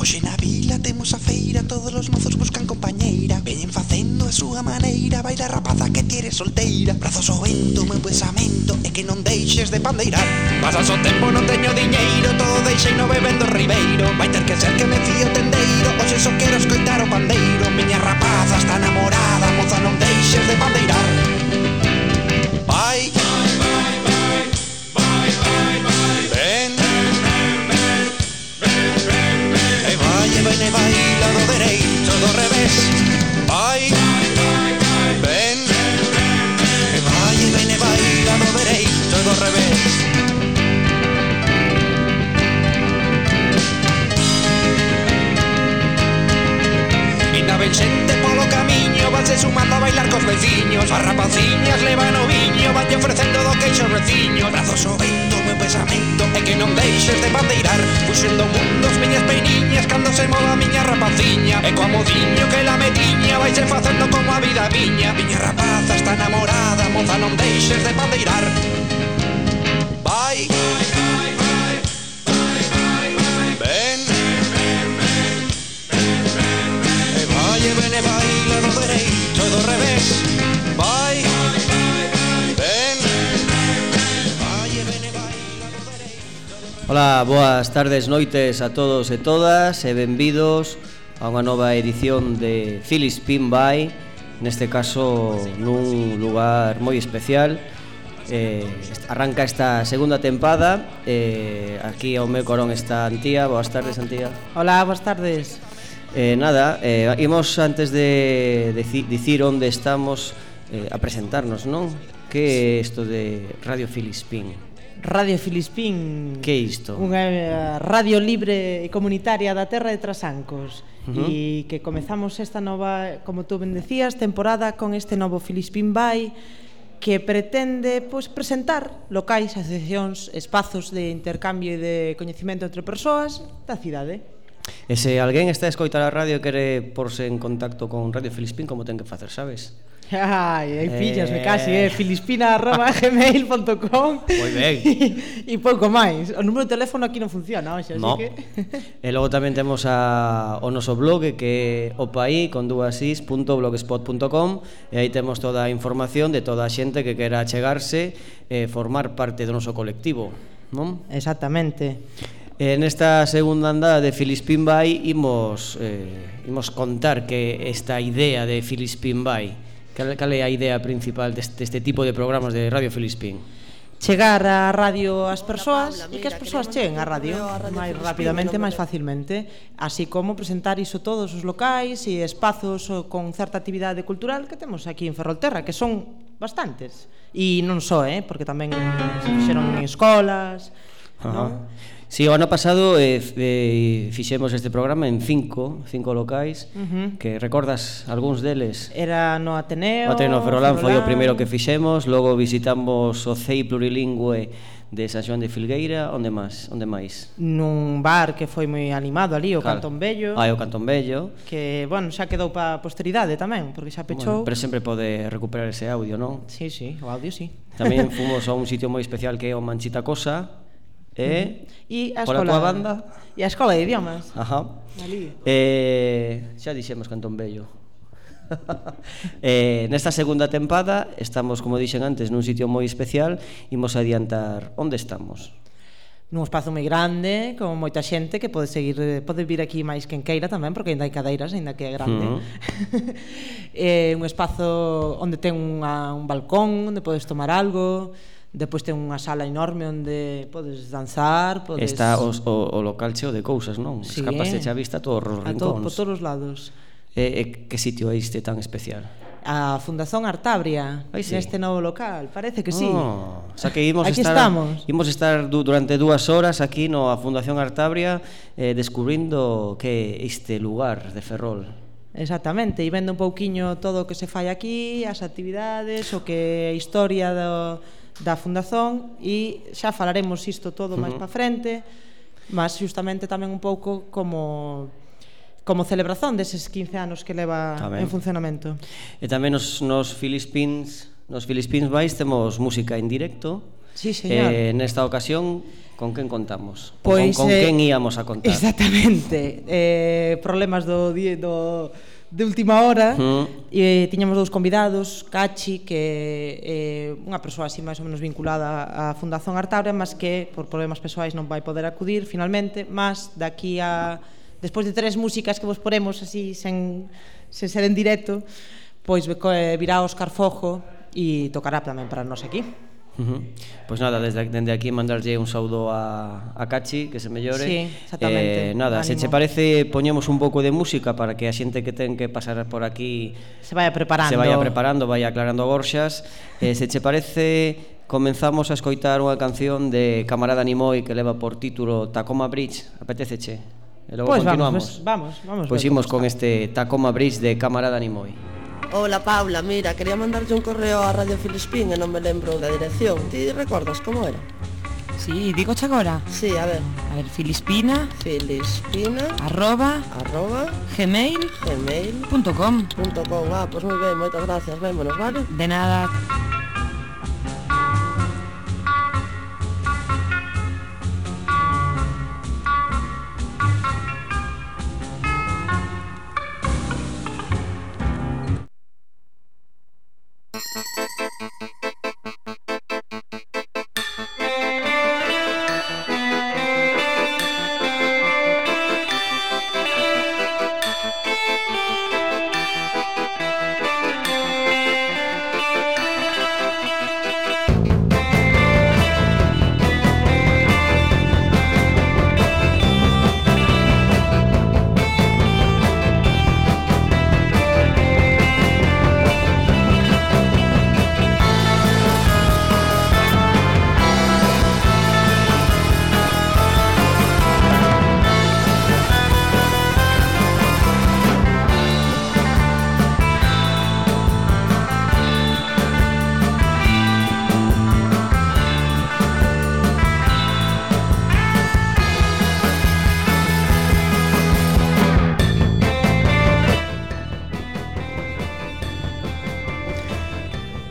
Hoxe na vila temos a feira Todos os mozos buscan compañeira. Veñen facendo a súa maneira Baila rapaza que tire solteira. Brazos ao vento, meu pensamento É que non deixes de pandeirar. Pasas o tempo, non teño diñeiro Todo deixei no bebendo ribeiro. Vai ter que ser que me fío tendeiro Hoxe só quero escoitar o pandeiro. Miña rapaza está namorada Moza non deixes de pandeirar. anybody se sumando a bailar cos veciños As rapaciñas levan o viño Vanlle ofrecendo do queixo reciño Brazos o vento, meu pesamento É que non deixes de bandeirar Puxendo mundos miñas peiniñas Cando se mola miña rapaciña. E coa modiño que la metiña Vaise facendo como a vida miña. Miña rapaza está enamorada Moza non deixes de bandeirar Bye. Ola, boas tardes, noites a todos e todas e benvidos a unha nova edición de Phyllis Pin By neste caso nun lugar moi especial eh, arranca esta segunda tempada eh, aquí ao meu corón está Antía boas tardes Antía Ola, boas tardes eh, Nada, eh, imos antes de, dicir onde estamos eh, a presentarnos, non? Que é isto de Radio Filispín? Radio Filispín Que isto? Unha eh, radio libre e comunitaria da terra de Trasancos uh -huh. E que comezamos esta nova, como tú ben decías, temporada con este novo Filispín Vai que pretende pois, presentar locais, asociacións, espazos de intercambio e de coñecimento entre persoas da cidade. E se alguén está a escoitar a radio e quere porse en contacto con Radio Filispín, como ten que facer, sabes? Ai, aí píllase eh... casi, é eh? filipina@gmail.com. Moi ben. E pouco máis. O número de teléfono aquí non funciona, oxe, no. que eh, E logo tamén temos a o noso blog eh, que é opaí con dúas e aí temos toda a información de toda a xente que quera chegarse e eh, formar parte do noso colectivo, non? Exactamente. E nesta segunda andada de Filispín Bay imos, eh, imos contar que esta idea de Filispín Bay Cal, cal é a idea principal deste, deste tipo de programas de Radio Felispín? Chegar á radio ás persoas e que as persoas cheguen á radio, máis rapidamente, máis facilmente, así como presentar iso todos os locais e espazos con certa actividade cultural que temos aquí en Ferrolterra, que son bastantes. E non só, eh, porque tamén se fixeron en escolas, uh -huh. non? Si, sí, o ano pasado eh, eh, fixemos este programa en cinco, cinco locais, uh -huh. que recordas algúns deles? Era no Ateneo, o Ateneo Ferrolán foi o primeiro que fixemos, logo visitamos o CEI plurilingüe de San Xoán de Filgueira, onde máis? Onde máis? Nun bar que foi moi animado ali, o claro. Cantón Bello. Ah, o Cantón Bello. Que, bueno, xa quedou para posteridade tamén, porque xa pechou. Bueno, pero sempre pode recuperar ese audio, non? Sí, sí, o audio sí. Tamén fomos a un sitio moi especial que é o Manchita Cosa, Eh? E, e a escola, a tua banda? E a escola de idiomas. Ajá. Ali. Eh, xa dixemos Cantón Bello. eh, nesta segunda tempada estamos, como dixen antes, nun sitio moi especial Imos adiantar onde estamos nun espazo moi grande, con moita xente que pode seguir, pode vir aquí máis que en Queira tamén, porque ainda hai cadeiras, ainda que é grande. Uh -huh. eh, un espazo onde ten unha, un balcón, onde podes tomar algo, Depois ten unha sala enorme onde podes danzar, podes... Está os, o, o local cheo de cousas, non? Sí, Escapas de eh. xa vista a todos os rincóns. A todo, por todos os lados. E, e que sitio é este tan especial? A Fundación Artabria, Ai, sí. neste novo local, parece que sí. Oh, o sea que imos aquí estar, estamos. Imos estar du, durante dúas horas aquí no a Fundación Artabria eh, descubrindo que este lugar de Ferrol. Exactamente, e vendo un pouquiño todo o que se fai aquí, as actividades, o que é a historia do, da Fundación e xa falaremos isto todo máis uh -huh. para frente, mas justamente tamén un pouco como como celebración deses 15 anos que leva tamén. en funcionamento. E tamén nos, nos Philippines, nos Philippines vais temos música en directo. Sí, señor. Eh, nesta ocasión, con quen contamos? Pois, con, con eh, quen íamos a contar? Exactamente. Eh, problemas do, do de última hora mm. e tiñamos dous convidados, Cachi, que é eh, unha persoa así máis ou menos vinculada á Fundación Artabria, mas que por problemas persoais non vai poder acudir finalmente, mas daqui a despois de tres músicas que vos poremos así sen, sen ser en directo, pois eh, virá Óscar Fojo e tocará tamén para nós aquí. Uh -huh. Pois nada, desde, desde aquí mandarlle un saúdo a, a Cachi, que se mellore. Sí, exactamente. Eh, nada, Ánimo. se che parece, poñemos un pouco de música para que a xente que ten que pasar por aquí se vaya preparando, se vaya preparando, vaya aclarando gorxas. Eh, se che parece, comenzamos a escoitar unha canción de Camarada Nimoy que leva por título Tacoma Bridge. Apeteceche? E logo pois pues continuamos. Vamos, pues, vamos, vamos. Pois pues imos con este Tacoma Bridge de Camarada Nimoy. Hola Paula, mira, quería mandarlle un correo a Radio Filispín e non me lembro da dirección. Ti recordas como era? Sí, digo agora. Sí, a ver, A ver, filispina, filispina arroba, arroba gmail.com. gmail.com Ah, pois moi ben, moitas gracias, vémonos, vale? De nada.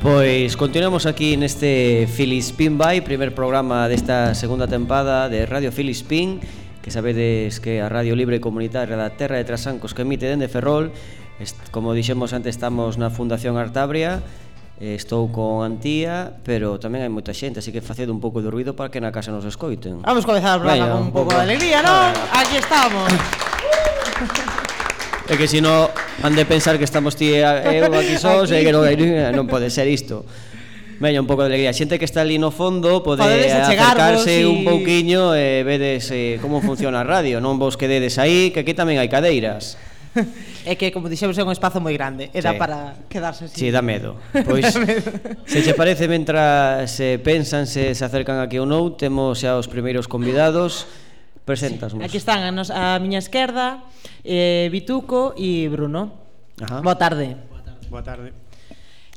Pois continuamos aquí neste Filispín By, primer programa desta segunda tempada de Radio Filispín, que sabedes que a Radio Libre Comunitaria da Terra de Trasancos que emite dende Ferrol, como dixemos antes estamos na Fundación Artabria, Estou con Antía, pero tamén hai moita xente, así que faced un pouco de ruido para que na casa nos escoiten. Vamos comezar o programa con un pouco de alegría, non? Aquí estamos. É que se si no, Han de pensar que estamos ti e eu aquí sós e que non, non pode ser isto. Veña, un pouco de alegría. Xente que está ali no fondo pode Podedes acercarse y... un pouquiño e vedes eh, como funciona a radio. Non vos quededes aí, que aquí tamén hai cadeiras. É que, como dixemos, é un espazo moi grande Era sí. para quedarse así Si, sí, dá medo Pois, medo. se che parece, mentras se eh, pensan se, se acercan aquí ou non Temos xa os primeiros convidados Presentasmos. Sí. Aquí están a, nos, a miña esquerda, eh, Bituco e Bruno. Ajá. Boa tarde. Boa tarde.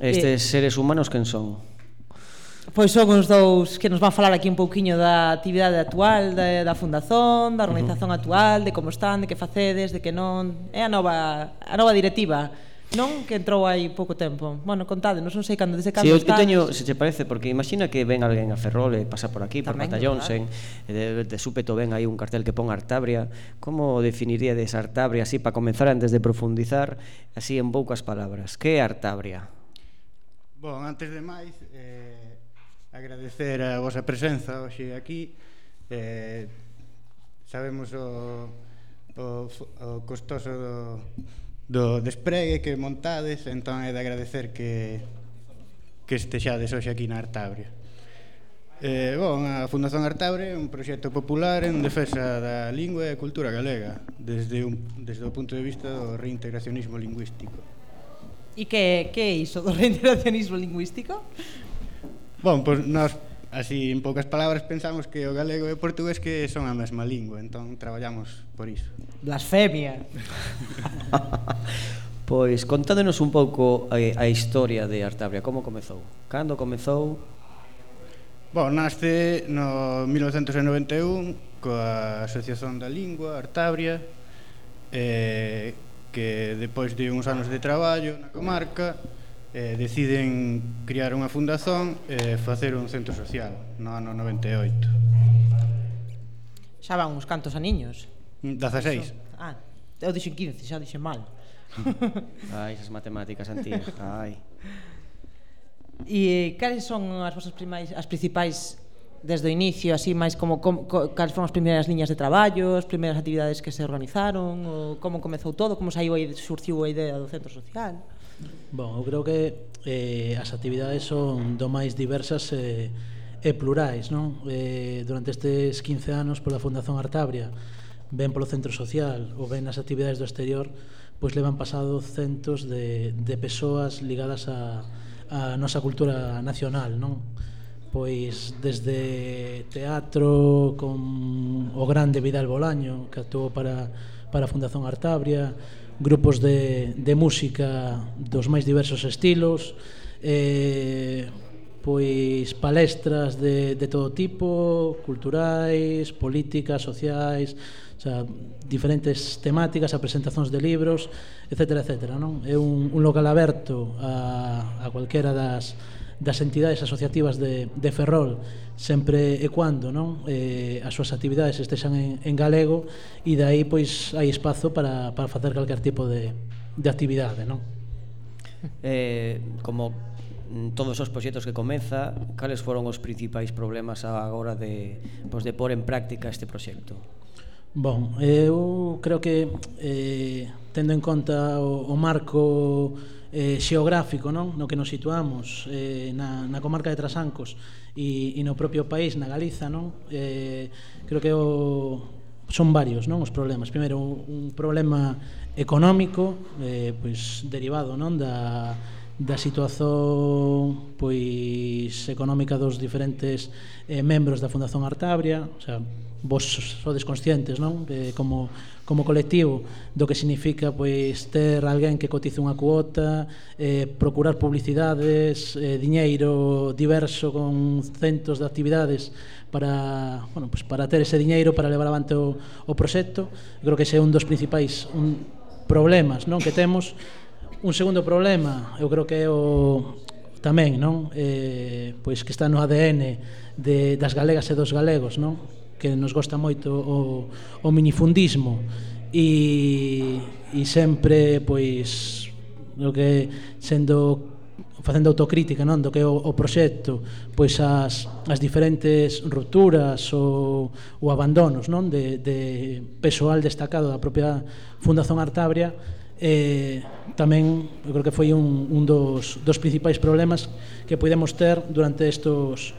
Estes eh, seres humanos quen son? Pois son os dous que nos van falar aquí un pouquiño da actividade actual da, da fundación, da organización uh -huh. actual, de como están, de que facedes, de que non. É a nova a nova directiva Non que entrou hai pouco tempo. Bueno, contádenos, non sei cando, desde cando sí, estás. Si, teño, se te parece, porque imagina que ven alguén a Ferrol e pasa por aquí, Tamén, por Batallónsen, e de, de súpeto ven aí un cartel que pon Artabria. Como definiría des Artabria así para comenzar antes de profundizar, así en poucas palabras? Que é Artabria? Bon, antes de máis, eh, agradecer a vosa presenza hoxe aquí. Eh, sabemos o, o, o costoso do, do despregue que montades, entón é de agradecer que que estexades hoxe aquí na Artabria. Eh, bon, a Fundación Artabre é un proxecto popular en defesa da lingua e cultura galega desde, un, desde o punto de vista do reintegracionismo lingüístico. E que, que é iso do reintegracionismo lingüístico? Bon, pois pues, nós Así, en poucas palabras, pensamos que o galego e o portugués que son a mesma lingua, entón traballamos por iso. Blasfemia. pois contádenos un pouco a, a historia de Artabria, como comezou? Cando comezou? Bon, nasce no 1991 coa Asociación da Lingua Artabria eh, que depois de uns anos de traballo na comarca eh, deciden criar unha fundación e eh, facer un centro social no ano 98. Xa van uns cantos aniños. Mm, 16. Ah, eu dixen 15, xa dixen mal. Ai, esas matemáticas antigas, ai. E cales son as vosas primais, as principais desde o inicio, así máis como, como cales foron as primeiras liñas de traballo, as primeiras actividades que se organizaron, ou como comezou todo, como saiu aí, surgiu a idea do centro social? Bon, eu creo que eh, as actividades son do máis diversas eh, e plurais, non? Eh, durante estes 15 anos pola Fundación Artabria, ben polo centro social ou ben nas actividades do exterior, pois levan pasado centos de, de persoas ligadas a, a nosa cultura nacional, non? Pois desde teatro con o grande Vidal Bolaño, que actuou para, para a Fundación Artabria, grupos de, de música dos máis diversos estilos, eh, pois palestras de, de todo tipo, culturais, políticas, sociais, xa, diferentes temáticas, a presentacións de libros, etc. etc non? É un, un local aberto a, a cualquera das, das entidades asociativas de, de Ferrol sempre e quando non eh, as súas actividades estexan en, en galego e de aí pois hai espazo para, para facer calquer tipo de, de actividade non? Eh, como todos os proxectos que comeza, cales foron os principais problemas agora de, pois, de pôr en práctica este proxecto? Bon, eu creo que eh, tendo en conta o, o marco eh, xeográfico non? no que nos situamos eh, na, na comarca de Trasancos e, e no propio país, na Galiza non? Eh, creo que o, son varios non os problemas primeiro un, un problema económico eh, pois derivado non da da situación pois económica dos diferentes eh, membros da Fundación Artabria, o sea, vos sodes conscientes, non? De como como colectivo do que significa pois ter alguén que cotice unha cuota, eh, procurar publicidades, eh, diñeiro diverso con centos de actividades para, bueno, pois para ter ese diñeiro para levar avante o, o proxecto. Creo que ese é un dos principais un problemas, non, que temos. Un segundo problema, eu creo que é o tamén, non? Eh, pois que está no ADN de, das galegas e dos galegos, non? que nos gosta moito o, o minifundismo. E, e sempre pois o que sendo facendo autocrítica non do que é o, o proxecto pois as, as diferentes rupturas ou, ou abandonos non de, de pessoal destacado da propia Fundación Artabria eh, tamén eu creo que foi un, un dos, dos principais problemas que podemos ter durante estos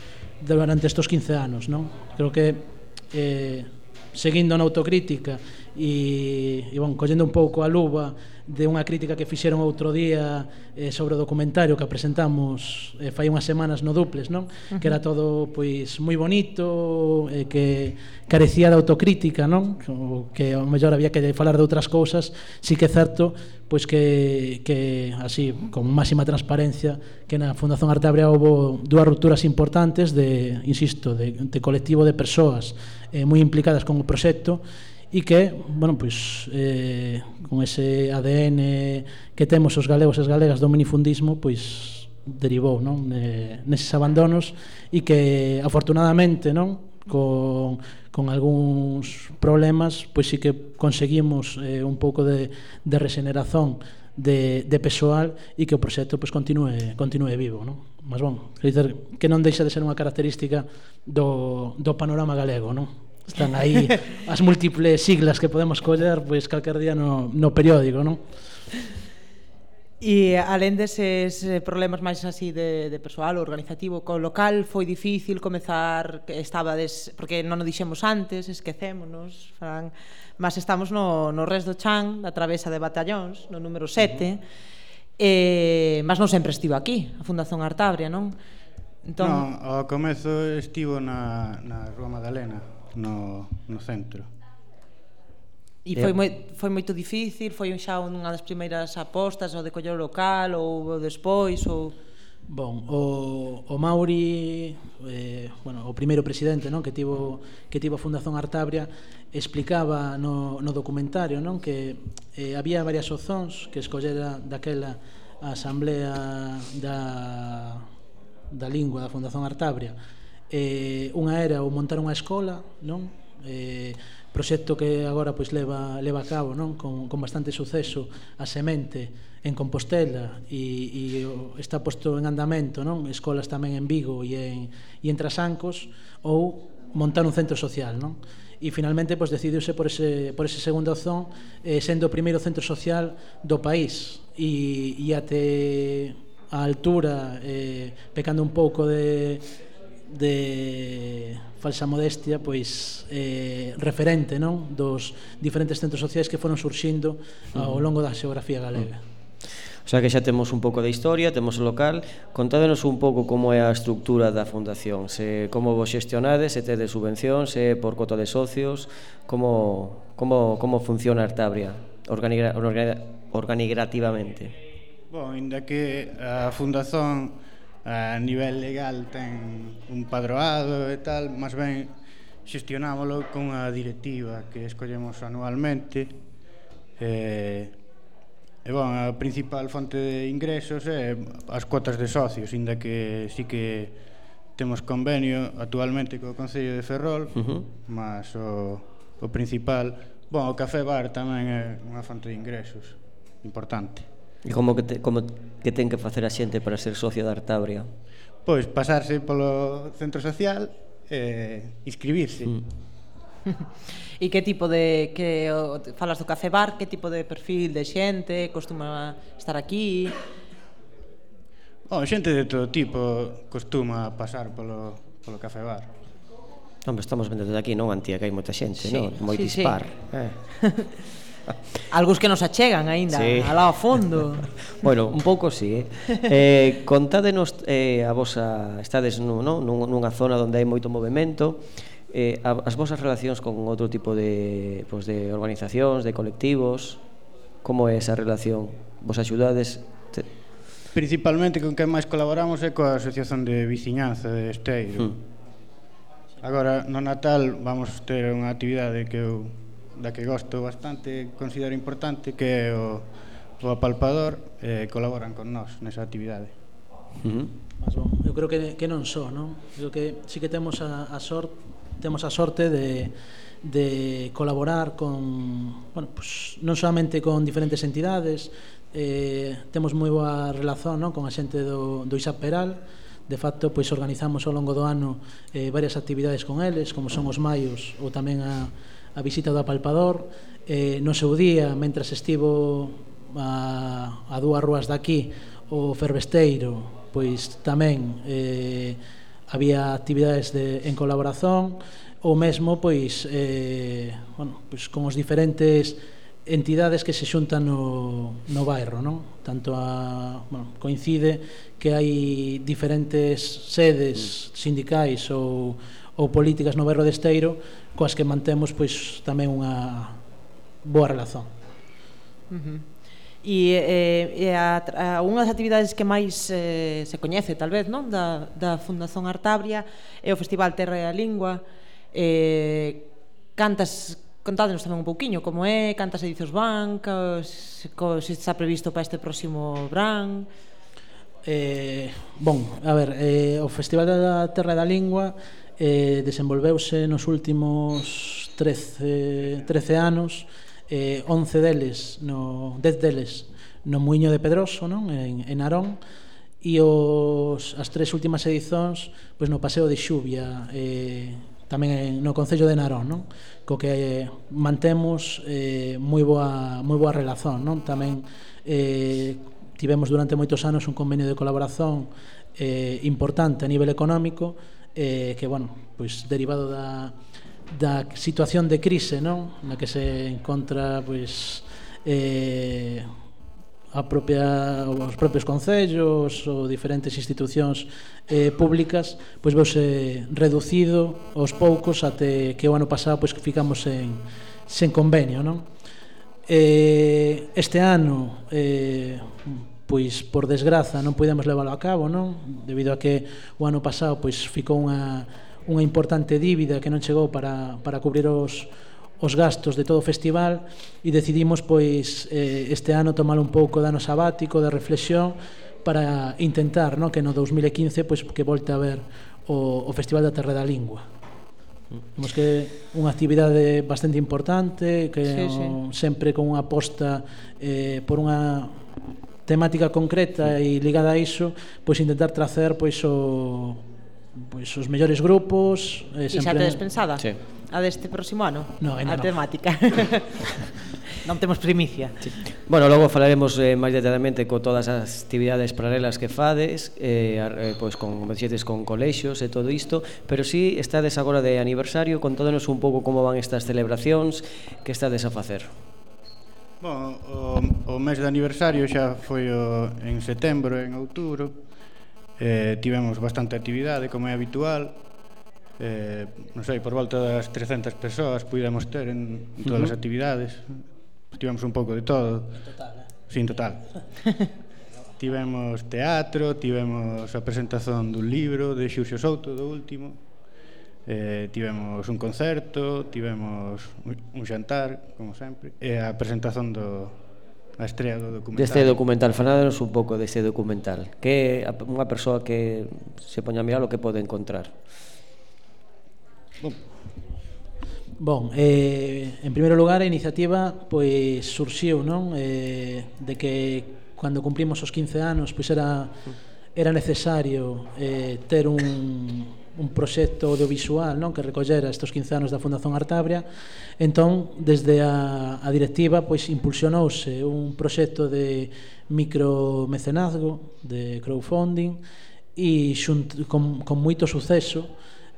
durante estos 15 anos non? Creo que eh, seguindo na autocrítica e, e bon, collendo un pouco a luva de unha crítica que fixeron outro día eh, sobre o documentario que presentamos eh, fai unhas semanas no Duples, non? Uh -huh. Que era todo pois moi bonito, eh, que carecía de autocrítica, non? O que ao mellor había que falar de outras cousas, si que é certo pois que, que así con máxima transparencia que na Fundación Arte houve dúas rupturas importantes de, insisto, de, de colectivo de persoas eh, moi implicadas con o proxecto e que, bueno, pois, eh, con ese ADN que temos os galegos e as galegas do minifundismo, pois derivou non? Eh, neses abandonos e que afortunadamente non con, con algúns problemas pois sí que conseguimos eh, un pouco de, de regeneración de, de persoal e que o proxecto pois, continue, continue vivo non? mas bon, dizer, que non deixa de ser unha característica do, do panorama galego, non? Están aí as múltiples siglas que podemos coller pois calquer día no, no periódico, non? E alén deses eh, problemas máis así de, de persoal organizativo co local, foi difícil comezar estaba des, porque non o dixemos antes, esquecémonos, Fran, mas estamos no, no res do Chan, da travesa de Batallóns, no número 7, uh -huh Eh, mas non sempre estivo aquí, a Fundación Artabria, non? Entón... Non, ao comezo estivo na, na Rúa Madalena, no, no centro. E foi, eh. moi, foi moito difícil, foi xa unha das primeiras apostas, o de coller o local, ou despois, ou... Bon, o, o Mauri, eh, bueno, o primeiro presidente non? que tivo, que tivo a Fundación Artabria, explicaba no, no documentario non? que eh, había varias opcións que escollera daquela a Asamblea da, da Lingua da Fundación Artabria. Eh, unha era o montar unha escola, non? Eh, proxecto que agora pois leva leva a cabo, non? Con con bastante suceso a semente en Compostela e, e está posto en andamento, non? Escolas tamén en Vigo e en, e en Trasancos ou montar un centro social, non? E finalmente pois decidiuse por ese por ese segundo opción eh, sendo o primeiro centro social do país e, e até a altura eh, pecando un pouco de de falsa modestia pois eh, referente non dos diferentes centros sociais que foron surxindo ao longo da xeografía galega. O sea que xa temos un pouco de historia, temos o local. Contádenos un pouco como é a estructura da fundación, se como vos xestionades, se tedes subvención, se por cota de socios, como, como, como funciona Artabria organigra, organigrativamente. Bon, inda que a fundación a nivel legal ten un padroado e tal, máis ben xestionámolo con a directiva que escollemos anualmente eh, E bon, a principal fonte de ingresos é as cuotas de socios, inda que sí que temos convenio actualmente co Concello de Ferrol, uh -huh. mas o, o principal, bon, o café bar tamén é unha fonte de ingresos importante. E como que, te, como que ten que facer a xente para ser socio da Artabria? Pois pasarse polo centro social e eh, inscribirse. Mm. E que tipo de que o, falas do café bar, que tipo de perfil de xente costuma estar aquí? Oh, xente de todo tipo costuma pasar polo, polo café bar. Non, estamos vendo desde aquí, non, Antía, que hai moita xente, sí, non? Moi sí, dispar. Sí. Eh. Algúns que nos achegan aínda, sí. alá ao fondo. bueno, un pouco sí, eh. eh contádenos eh, a vosa, estades no, no, nunha zona onde hai moito movimento, eh, as vosas relacións con outro tipo de, pues, de organizacións, de colectivos, como é esa relación? Vos axudades? Te... Principalmente con quen máis colaboramos é coa Asociación de Viciñanza de Esteiro. Hmm. Agora, no Natal vamos ter unha actividade que eu da que gosto bastante, considero importante, que é o, o apalpador, eh, colaboran con nós nesa actividade. Uh -huh. Mas, bom, eu creo que, que non só, non? Eu creo que sí que temos a, a sorte temos a sorte de de colaborar con, bueno, pues, non solamente con diferentes entidades, eh, temos moi boa relación non? con a xente do, do ISAP Peral, de facto, pois organizamos ao longo do ano eh, varias actividades con eles, como son os maios ou tamén a, a visita do apalpador. Eh, no seu día, mentras estivo a, a dúas ruas daqui, o fervesteiro, pois tamén eh, había actividades de, en colaboración ou mesmo pois eh, bueno, pois con os diferentes entidades que se xuntan no, no bairro, non? Tanto a, bueno, coincide que hai diferentes sedes sindicais ou, ou políticas no bairro de Esteiro coas que mantemos pois tamén unha boa relación. Uh -huh. E, eh, e a, a unha das actividades que máis eh, se coñece, tal vez, non? Da, da Fundación Artabria é o Festival Terra e a Lingua. Eh, cantas, contádenos tamén un pouquiño como é, cantas edicións van, co, se está previsto para este próximo bran. Eh, bon, a ver, eh, o Festival da Terra e da Lingua eh, desenvolveuse nos últimos 13, 13 anos eh, 11 deles, no, 10 deles no Muiño de Pedroso, non? En, en Arón, e os, as tres últimas edicións, pois no Paseo de Xubia, eh, tamén no Concello de Narón, non? co que eh, mantemos eh, moi boa, moi boa relación. Non? Tamén eh, tivemos durante moitos anos un convenio de colaboración eh, importante a nivel económico eh, que, bueno, pois derivado da, da situación de crise, non? Na que se encontra pois eh a propia os propios concellos ou diferentes institucións eh públicas, pois veuse reducido aos poucos até que o ano pasado pois ficamos en sen convenio, non? Eh este ano eh pois por desgraza non podemos leválo a cabo, non? Debido a que o ano pasado pois ficou unha unha importante dívida que non chegou para, para cubrir os, os gastos de todo o festival e decidimos pois eh, este ano tomar un pouco de ano sabático, de reflexión para intentar no, que no 2015 pois, que volte a ver o, o Festival da Terra da Lingua. Vemos que unha actividade bastante importante, que sí, sí. sempre con unha aposta eh, por unha temática concreta e ligada a iso, pois intentar tracer pois o pois os mellores grupos, eh, E xa sempre tedes pensada? Sí. A deste próximo ano? No, ainda a non. temática. non temos primicia. Sí. Bueno, logo falaremos eh, máis detalladamente co todas as actividades paralelas que fades, eh, ar- eh, pois con convenciones con colexios e todo isto, pero si sí, estades agora de aniversario, contádenos un pouco como van estas celebracións, que estades a facer. Bon, o, o mes de aniversario xa foi o, en setembro, en outubro Eh, tivemos bastante actividade, como é habitual, eh, non sei, por volta das 300 persoas puidemos ter en, en todas uh -huh. as actividades. Tivemos un pouco de todo. En total, eh? Sí, en total. tivemos teatro, tivemos a presentación dun libro de Xuxo Souto, do último. Eh, tivemos un concerto, tivemos un xantar, como sempre, e a presentación do, A estrela do documental. Deste documental, fanádenos un pouco deste documental. Que unha persoa que se poña a mirar o que pode encontrar. Bom, Bon, eh, en primeiro lugar, a iniciativa pois surxiu, non? Eh, de que cando cumplimos os 15 anos, pois era era necesario eh, ter un un proxecto audiovisual non que recollera estes 15 anos da Fundación Artabria entón desde a, a directiva pois impulsionouse un proxecto de micromecenazgo de crowdfunding e xunt, con, con moito suceso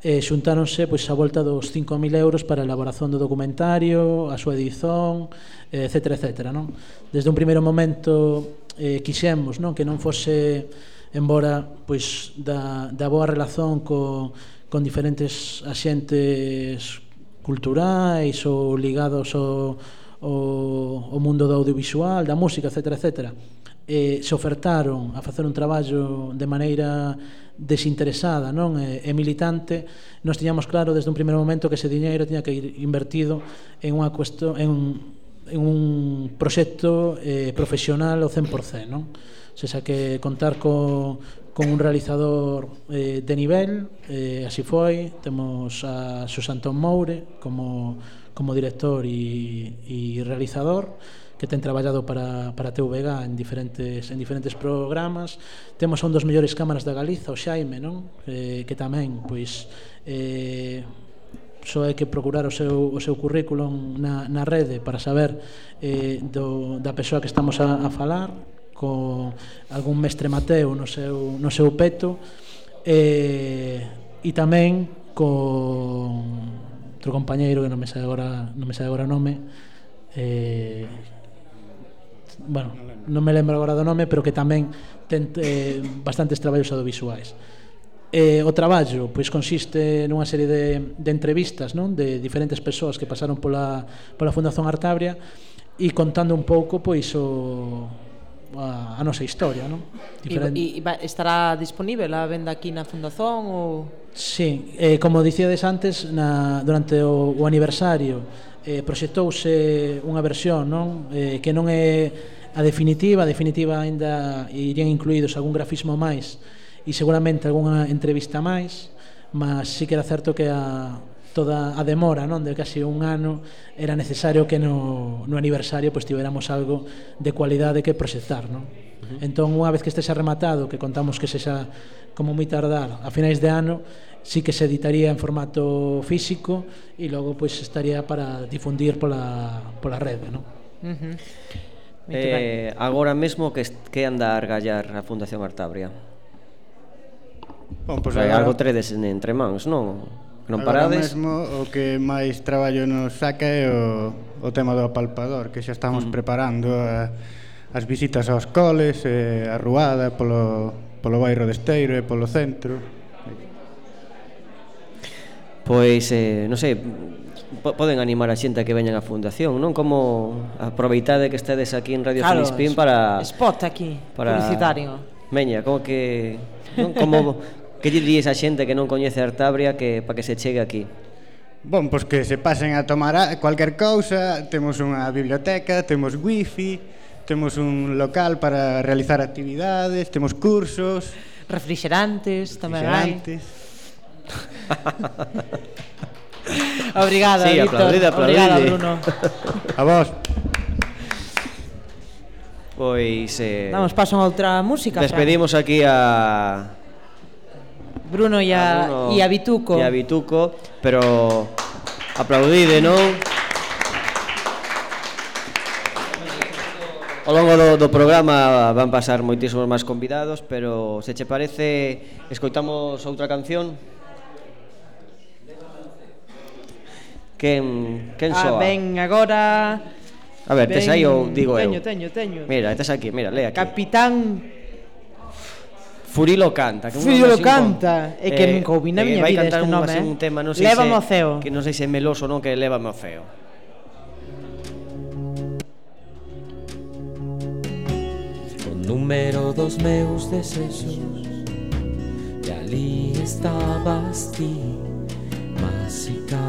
eh, xuntáronse pois a volta dos 5.000 euros para a elaboración do documentario, a súa edición, eh, etc. etc non? Desde un primeiro momento eh, quixemos non que non fose embora pois, da, da boa relación co, con diferentes axentes culturais ou ligados ao, ao, ao mundo do audiovisual, da música, etc. etc. Eh, se ofertaron a facer un traballo de maneira desinteresada non e, e militante, nos tiñamos claro desde un primeiro momento que ese diñeiro tiña que ir invertido en unha cuestión en, en un proxecto eh, profesional ao 100%, non? se xa que contar co, con un realizador eh, de nivel, eh, así foi, temos a Susantón Moure como, como director e, e realizador, que ten traballado para, para TVG en diferentes, en diferentes programas. Temos un dos mellores cámaras da Galiza, o Xaime, non? Eh, que tamén, pois, eh, só hai que procurar o seu, o seu currículum na, na rede para saber eh, do, da persoa que estamos a, a falar con algún mestre Mateo no seu, no seu peto e, e tamén con outro compañeiro que non me sabe agora non me sabe agora o nome eh, bueno, non me lembro agora do nome pero que tamén ten eh, bastantes traballos audiovisuais Eh, o traballo pois consiste nunha serie de, de entrevistas non? de diferentes persoas que pasaron pola, pola Fundación Artabria e contando un pouco pois o, a, a nosa historia, non? Diferente. E, e estará disponible a venda aquí na Fundación ou Sí, eh, como dicíades antes, na, durante o, o aniversario eh, proxectouse unha versión non eh, que non é a definitiva, a definitiva aínda irían incluídos algún grafismo máis e seguramente algunha entrevista máis, mas sí que era certo que a, toda a demora, non, de casi un ano, era necesario que no, no aniversario pois tiveramos algo de cualidade que proxectar, non? Uh -huh. Entón, unha vez que estese rematado, que contamos que sexa como moi tardar a finais de ano, sí que se editaría en formato físico e logo pois estaría para difundir pola, pola rede, non? Uh -huh. Eh, agora mesmo que que anda a argallar a Fundación Artabria? Bon, pois pues, agora... algo tredes entre mans, non? que non parades. Mesmo o que máis traballo nos saca é o, o tema do apalpador, que xa estamos uh -huh. preparando a, as visitas aos coles, e a ruada polo, polo bairro de Esteiro e polo centro. Pois, eh, non sei, poden animar a xente a que veñan á fundación, non? Como aproveitade que estedes aquí en Radio claro, Filispín para... spot aquí, para... publicitario. Meña, como que... Non, como, Que lle dirías a xente que non coñece Artabria que para que se chegue aquí? Bon, pois que se pasen a tomar a, cualquier cousa, temos unha biblioteca, temos wifi, temos un local para realizar actividades, temos cursos, refrigerantes, tamén hai. Obrigada, sí, Víctor. Aplaudida, aplaudida. Obrigada, Bruno. A vos. Pois eh, Damos paso a outra música Despedimos aquí a Bruno e a, Bruno, e a Bituco. E a Bituco, pero aplaudide, non? Ao longo do, do programa van pasar moitísimos máis convidados, pero se che parece, escoitamos outra canción. Quen, quen ah, soa? Ah, ben, agora... A ver, tes aí ou digo teño, eu? Teño, teño, teño. Mira, tes aquí, mira, lea aquí. Capitán Furilo canta. Que Furilo canta. É que eh, nunca ouvi na miña eh, vida este un, nome. Vai cantar ¿eh? un tema, non sei Lévame se, ao ceo. Que non sei se é meloso ou non, que Lévame ao feo. O número dos meus desexos E ali estabas ti Másica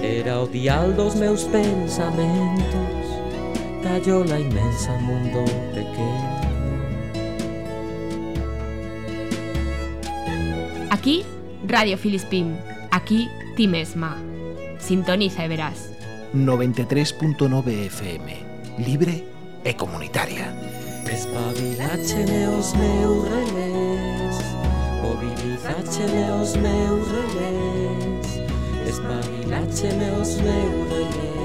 Era o dial dos meus pensamentos Cayó la inmensa mundo pequeno Aquí, Radio Filispín. Aquí, ti mesma. Sintoniza e verás. 93.9 FM. Libre e comunitaria. Espabilácheme os meus relés Mobilizácheme os meus relés Espabilácheme os meus relés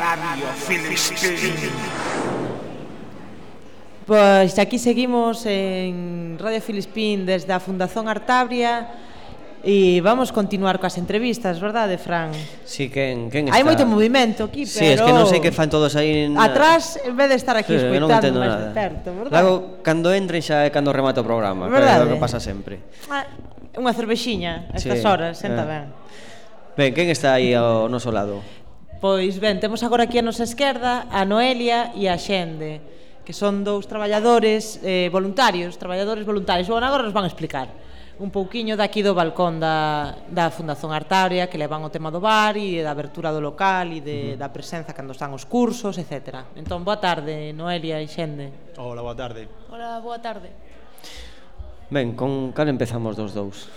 Radio Filispín. Pois aquí seguimos en Radio Filispín desde a Fundación Artabria, E vamos continuar coas entrevistas, verdade, Fran? Si, sí, quen, quen está? Hai moito movimento aquí, pero... Si, es que non sei que fan todos aí... Na... Atrás, en vez de estar aquí sí, escoitando máis de perto, verdade? Lago, cando entren xa é cando remata o programa, verdade? que é o que pasa sempre. Ah, unha cervexiña, a estas sí, horas, senta eh. ben. Ben, quen está aí ao noso lado? Pois ben, temos agora aquí a nosa esquerda a Noelia e a Xende, que son dous traballadores eh, voluntarios, traballadores voluntarios. Bueno, agora nos van a explicar un pouquiño daqui do balcón da, da Fundación Artaria que levan o tema do bar e da abertura do local e de, uh -huh. da presenza cando están os cursos, etc. Entón, boa tarde, Noelia e Xende. Hola, boa tarde. Hola, boa tarde. Ben, con cal empezamos dos dous?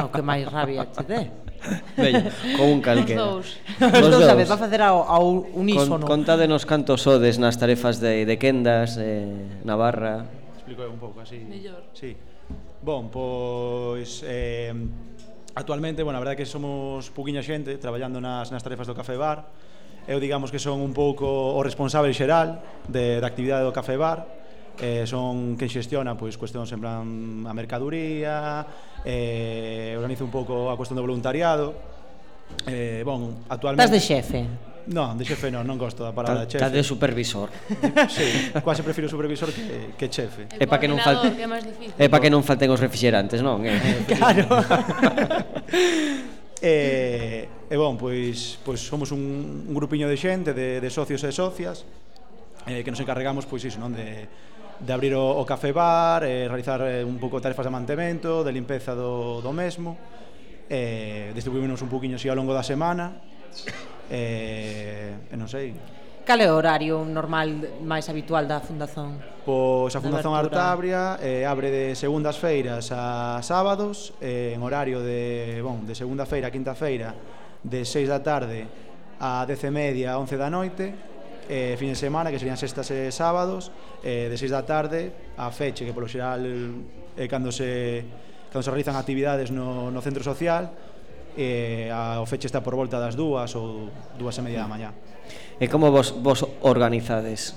Ao que máis rabia che dé. Veña, con un calquera. Os dous. Os dous, a ver, va facer ao, ao unísono. Con, contádenos cantos sodes nas tarefas de, de quendas, eh, na barra. Explico un pouco así. Mellor. Sí. Bon, pois... Eh, actualmente, bueno, a verdade é que somos poquinha xente traballando nas, nas tarefas do café bar. Eu digamos que son un pouco o responsable xeral de, da actividade do café bar eh, son quen xestiona pois cuestións en plan a mercaduría, eh, organiza un pouco a cuestión do voluntariado. Eh, bon, actualmente... Estás de xefe? Non, de xefe non, non gosto da palabra Ta, xefe. Estás de supervisor. Sí, quase prefiro supervisor que, que xefe. É para que non falte que é, é para que non falten os refrigerantes, non? Eh, eh claro. E, eh, e bon, pois, pois somos un, un grupiño de xente, de, de socios e socias, eh, que nos encarregamos, pois iso, non? De, de abrir o, o café bar, eh, realizar eh, un pouco tarefas de mantemento, de limpeza do, do mesmo, eh, distribuímonos un poquinho así ao longo da semana, eh, e non sei. Cal é o horario normal máis habitual da Fundación? Pois a Fundación Artabria eh, abre de segundas feiras a sábados, eh, en horario de, bon, de segunda feira a quinta feira, de 6 da tarde a 10 e media, 11 da noite, eh, fin de semana, que serían sextas e sábados, eh, de 6 da tarde a feche, que polo xeral eh, cando se cando se realizan actividades no, no centro social, eh, a, o feche está por volta das dúas ou dúas e media da mañá. E como vos, vos organizades?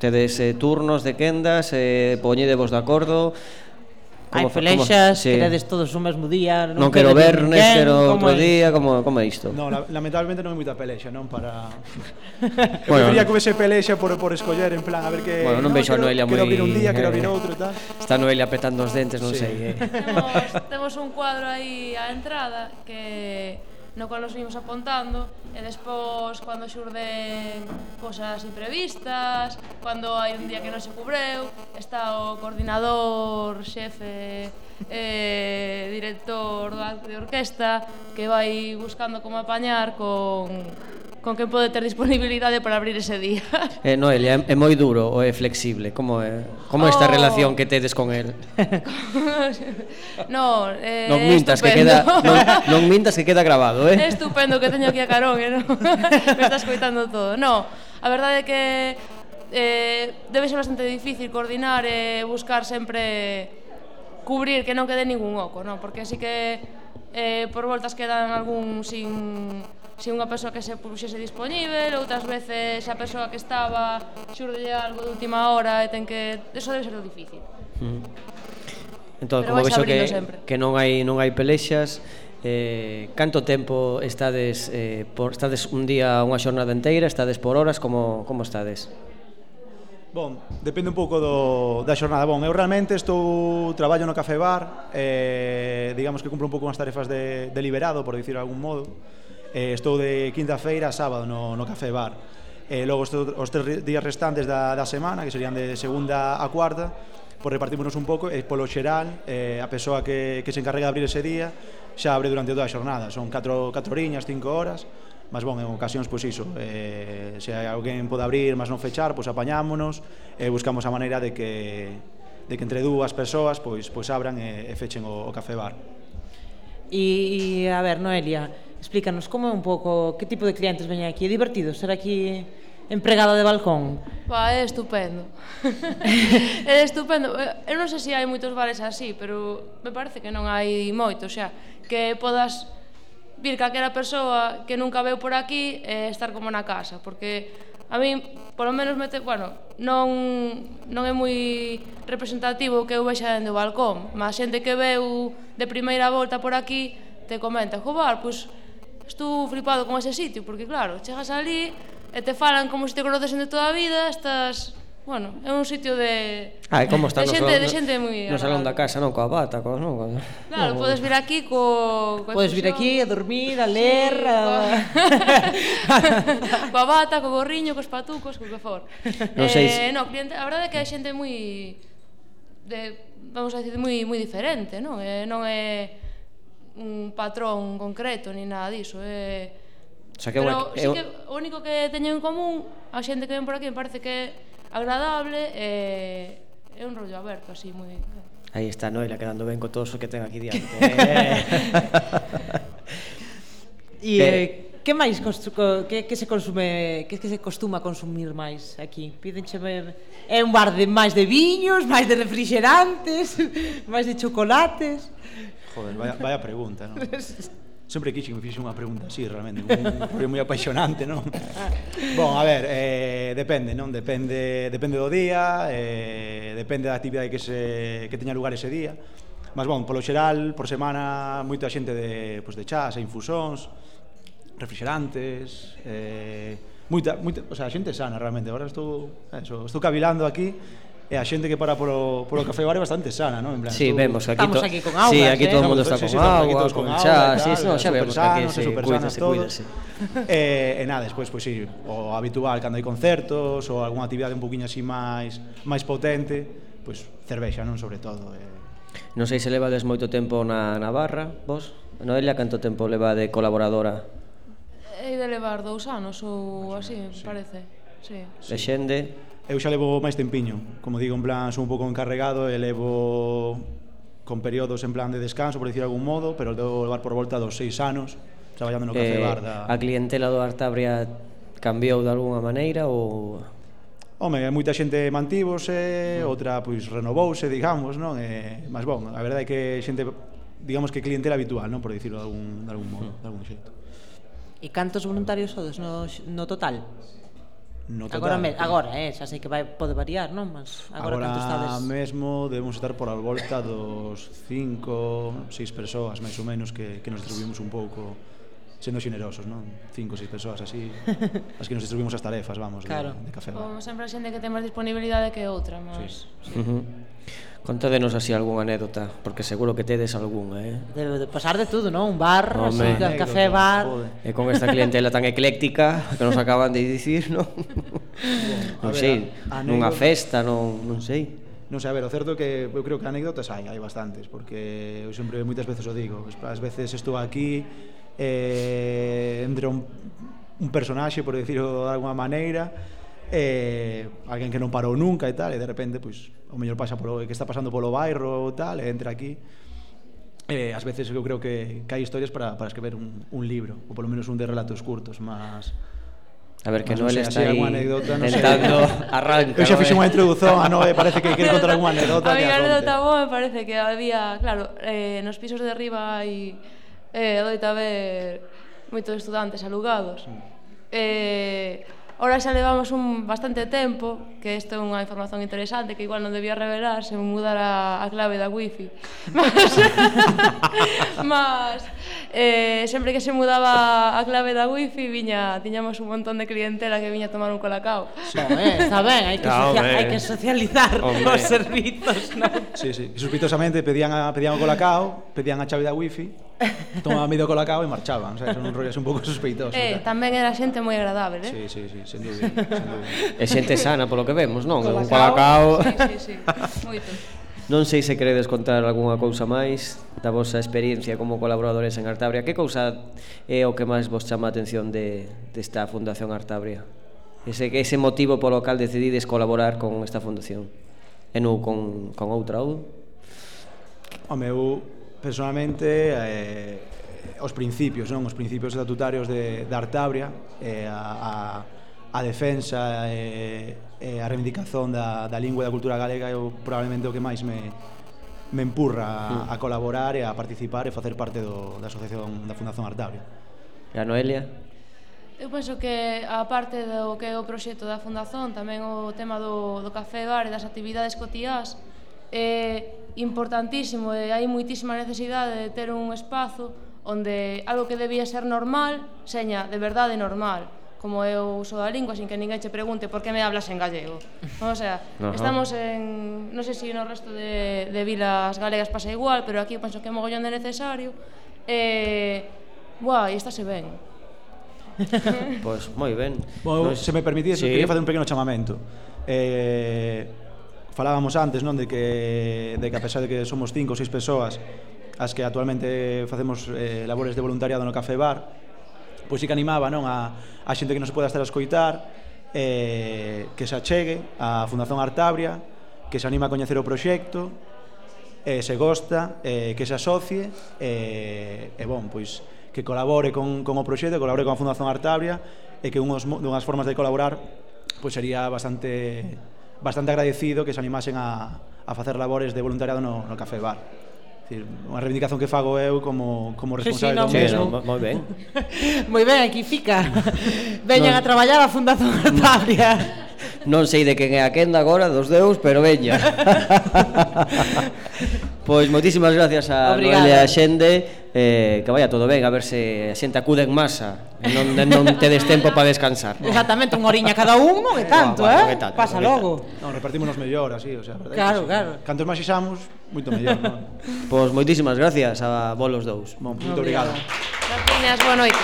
Tedes eh, turnos de quendas, eh, poñedevos de acordo, Hai pelexas, sí. queredes todos o mesmo día Non, non quero vernes, quero outro día Como, como é isto? Non, la, lamentablemente non hai moita pelexa Non para... Eu bueno, prefería que houvese pelexa por, por escoller En plan, a ver que... Bueno, non, non veixo a Noelia moi... Quero vir un día, quero vir outro e tal Está Noelia petando os dentes, non sí. sei eh. temos, temos un cuadro aí á entrada Que no cual nos vimos apuntando e despois cando xurden cosas imprevistas, cando hai un día que non se cubreu, está o coordinador, xefe, eh, director da, de orquesta que vai buscando como apañar con con quen pode ter disponibilidade para abrir ese día. Eh, Noelia, é, é moi duro ou é flexible? Como é como oh. esta relación que tedes con el? no, eh, non mintas estupendo. que queda non, non mintas que queda grabado, eh? É estupendo que teño aquí a Carón, eh? No? Me estás coitando todo. No, a verdade é que eh, debe ser bastante difícil coordinar e eh, buscar sempre cubrir que non quede ningún oco, non? Porque así que eh, por voltas quedan algún sin se unha persoa que se puxese dispoñível, outras veces a persoa que estaba xurde algo de última hora e ten que... Eso debe ser o difícil. Mm. Entón, Pero como vexo que, sempre. que non hai non hai pelexas, eh, canto tempo estades eh, por, estades un día unha xornada inteira, estades por horas, como, como estades? Bon, depende un pouco do, da xornada. Bon, eu realmente estou traballo no café bar, eh, digamos que cumplo un pouco unhas tarefas de, de liberado, por dicir algún modo, eh, estou de quinta feira a sábado no, no Café Bar. Eh, logo os, os tres días restantes da, da semana, que serían de segunda a cuarta, pois repartímonos un pouco e polo xeral eh, a persoa que, que se encarrega de abrir ese día xa abre durante toda a xornada, son 4 4 horiñas, 5 horas, mas bon, en ocasións pois iso, eh, se alguén pode abrir, mas non fechar, pois apañámonos e eh, buscamos a maneira de que de que entre dúas persoas pois pois abran e, e fechen o, o café bar. E a ver, Noelia, Explícanos como é un pouco, que tipo de clientes veñen aquí? É divertido ser aquí empregada de balcón? Pa, é estupendo. é estupendo. Eh, eu non sei se hai moitos bares así, pero me parece que non hai moitos, xa, que podas vir calquera persoa que nunca veu por aquí e estar como na casa, porque a mí, polo menos, mete, bueno, non, non é moi representativo que eu vexa dende o balcón, mas xente que veu de primeira volta por aquí te comenta, jo bar, pois, estou flipado con ese sitio, porque claro, chegas ali e te falan como se te conocesen de toda a vida, estás... Bueno, é un sitio de... Ah, como está de no xente, salón, de xente moi... No salón da casa, non, coa bata, coa... Non, coa... Claro, no, podes vir aquí co... co podes vir aquí a dormir, a ler... Sí, a... coa... coa bata, co gorriño, cos patucos, co que for. Non sei... Eh, no, cliente, a verdade é que hai xente moi... De, vamos a decir, moi, moi diferente, non? Eh, non é un patrón concreto ni nada diso, é eh, O sea, que Pero é... sí que o único que teñen en común a xente que ven por aquí me parece que é agradable e é un rollo aberto así moi Aí está Noela quedando ben co todo o que ten aquí diante. E eh, que máis que, que se consume, que, que se costuma consumir máis aquí? Pídenche ver, é un bar de máis de viños, máis de refrigerantes, máis de chocolates. Joder, vaya, vaya pregunta, non? Sempre quixen que me fixe unha pregunta así, realmente, un rollo moi apaixonante, non? Bon, a ver, eh, depende, non? Depende, depende do día, eh, depende da actividade que, se, que teña lugar ese día. Mas, bon, polo xeral, por semana, moita xente de, pues, de chás e infusóns, refrigerantes, eh, moita, moita, o sea, xente sana, realmente. Agora estou, eh, eso, estou cavilando aquí, e a xente que para polo, polo café bar é bastante sana, non? En plan, sí, tú... vemos aquí, to... aquí con augas, sí, aquí eh? todo o mundo está con sí, agua, con, con chá, sí, no, xa vemos que aquí se cuida, se cuida, sí. E, eh, e nada, despois, pois sí, o habitual, cando hai concertos ou algunha actividade un poquinho así máis máis potente, pois cervexa, non? Sobre todo. Eh. Non sei se levades moito tempo na, na barra, vos? Noelia, canto tempo leva de colaboradora? Hei de levar dous anos ou así, me sí. parece. Sí. De xende? Eu xa levo máis tempiño, como digo, en plan, son un pouco encarregado e levo con períodos en plan de descanso, por dicir algún modo, pero levo levar por volta dos seis anos traballando no café eh, bar da... A clientela do Artabria cambiou de alguna maneira ou... Home, moita xente mantívose, mm. outra pois renovouse, digamos, non? E, mas bon, a verdade é que xente, digamos que clientela habitual, non? Por dicirlo de algún, de algún modo, mm. de algún xeito. E cantos voluntarios sodes no, no total? No total, agora, me, agora eh, xa sei que vai pode variar, non? Mas agora, agora estades... mesmo debemos estar por a volta dos 5, 6 persoas máis ou menos que, que nos distribuimos un pouco sendo xenerosos, non? Cinco, seis persoas así, as que nos distribuimos as tarefas, vamos, claro. de, de café. Como sempre a xente que ten máis disponibilidade que outra, mas... Sí. Sí. Uh -huh. Contádenos así algunha anécdota, porque seguro que tedes algunha, eh? Debe de pasar de todo, non? Un bar, Home. así, anécdota, café bar... Joder. E con esta clientela tan ecléctica que nos acaban de dicir, non? Bueno, non sei, nunha festa, non, non sei. Non sei, a ver, o certo é que eu creo que anécdotas hai, hai bastantes, porque eu sempre moitas veces o digo, as veces estou aquí eh, entre un, un personaxe, por decirlo de alguma maneira, eh, alguén que non parou nunca e tal, e de repente, pois, o mellor pasa polo, que está pasando polo bairro ou tal, e entra aquí. Eh, as veces eu creo que, que hai historias para, para escrever un, un libro, ou polo menos un de relatos curtos, mas... A ver, que Noel no está aí anécdota, tentando arrancar. arranca. Eu xa fixo unha introdución a Noel, parece que quere contar algunha anécdota. A miña anécdota boa me parece que había, claro, eh, nos pisos de arriba hai... Y eh, adoita haber moitos estudantes alugados. Eh, Ora xa levamos un bastante tempo, que isto é unha información interesante que igual non debía revelar se mudar a, a clave da wifi. Mas, mas eh, sempre que se mudaba a clave da wifi, viña, tiñamos un montón de clientela que viña a tomar un colacao. Sí. eh, está ben, hai que, socia Home. hai que socializar Hombre. os servizos, non? Sí, sí. Sospitosamente pedían, a, pedían o colacao, pedían a chave da wifi, tomaba medio colacao e marchaban, son un rollo un pouco sospeitoso. Eh, tamén era xente moi agradable, eh? Sí, sí, sí, sen dúbida, sen dúbida. E xente sana, polo que vemos, non? Colacao, un colacao... Sí, sí, sí, moito. Non sei se queredes contar algunha cousa máis da vosa experiencia como colaboradores en Artabria. Que cousa é o que máis vos chama a atención de, desta de Fundación Artabria? Ese, ese motivo polo cal decidides colaborar con esta fundación? E non con, con outra ou? Home, eu personalmente eh, os principios, non? Os principios estatutarios de, de Artabria, eh, a, a a defensa e, e a reivindicación da, da lingua e da cultura galega é probablemente o que máis me, me empurra a, mm. a colaborar e a participar e facer parte do, da asociación da Fundación Artabria. E a Noelia? Eu penso que a parte do que é o proxecto da Fundación, tamén o tema do, do café bar e das actividades cotías, eh, importantísimo e hai moitísima necesidade de ter un espazo onde algo que debía ser normal seña de verdade normal como é o uso da lingua sin que ninguén che pregunte por que me hablas en gallego o sea, Ajá. estamos en non sei se no resto de, de vilas galegas pasa igual pero aquí penso que é mogollón de necesario e eh, buah, esta se ven pois pues, moi ben bueno, no, Se me permitís, sí. quería facer un pequeno chamamento eh, falábamos antes, non, de que de que a pesar de que somos cinco ou seis persoas as que actualmente facemos eh, labores de voluntariado no café bar, pois sí que animaba, non, a a xente que non se poida estar a escoitar eh, que se achegue á Fundación Artabria, que se anima a coñecer o proxecto, eh, se gosta, eh, que se asocie eh, e bon, pois que colabore con, con o proxecto, colabore con a Fundación Artabria e que unhas, unhas formas de colaborar pois sería bastante bastante agradecido que se animasen a, a facer labores de voluntariado no, no café bar decir, unha reivindicación que fago eu como, como responsable sí, sí, no, do mesmo. Sí, no, moi ben. moi ben, aquí fica. Veñan no, a traballar a Fundación Artabria. Non sei de quen é a quenda agora dos deus, pero veña. Pois moitísimas gracias a Obrigada. Noelia Xende. Eh, Que vaya todo ben, a ver se a xente acude en masa. E non, non tedes tempo para descansar. Exactamente, unha oriña cada un, non é tanto, eh? Tanto, Pasa logo. Non, repartímonos mellor, así, o sea, Claro, que, claro Cantos máis xixamos, moito mellor non? Pois moitísimas gracias a vos dous. Bon, moito obrigado Gracias, boa noite.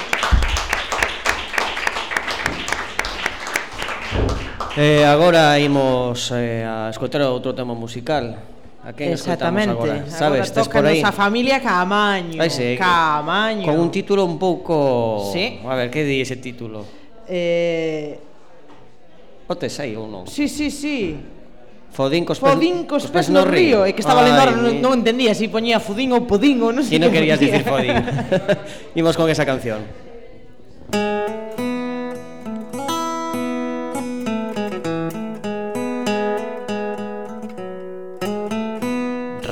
Eh, agora imos eh, a escoitar outro tema musical. A quen Exactamente. agora, sabes, agora toca por aí. a familia Camaño, Vai sí, Camaño. Con un título un pouco... Sí. A ver, que di ese título? Eh... O tes aí ou non? Sí, sí, sí. Fodín cos pes, fodín cos pes, pes no río. río. É que estaba lendo ahora, non, non entendía se si poñía fodín ou podín ou non sei. E non que querías dicir fodín. Imos con esa canción. Música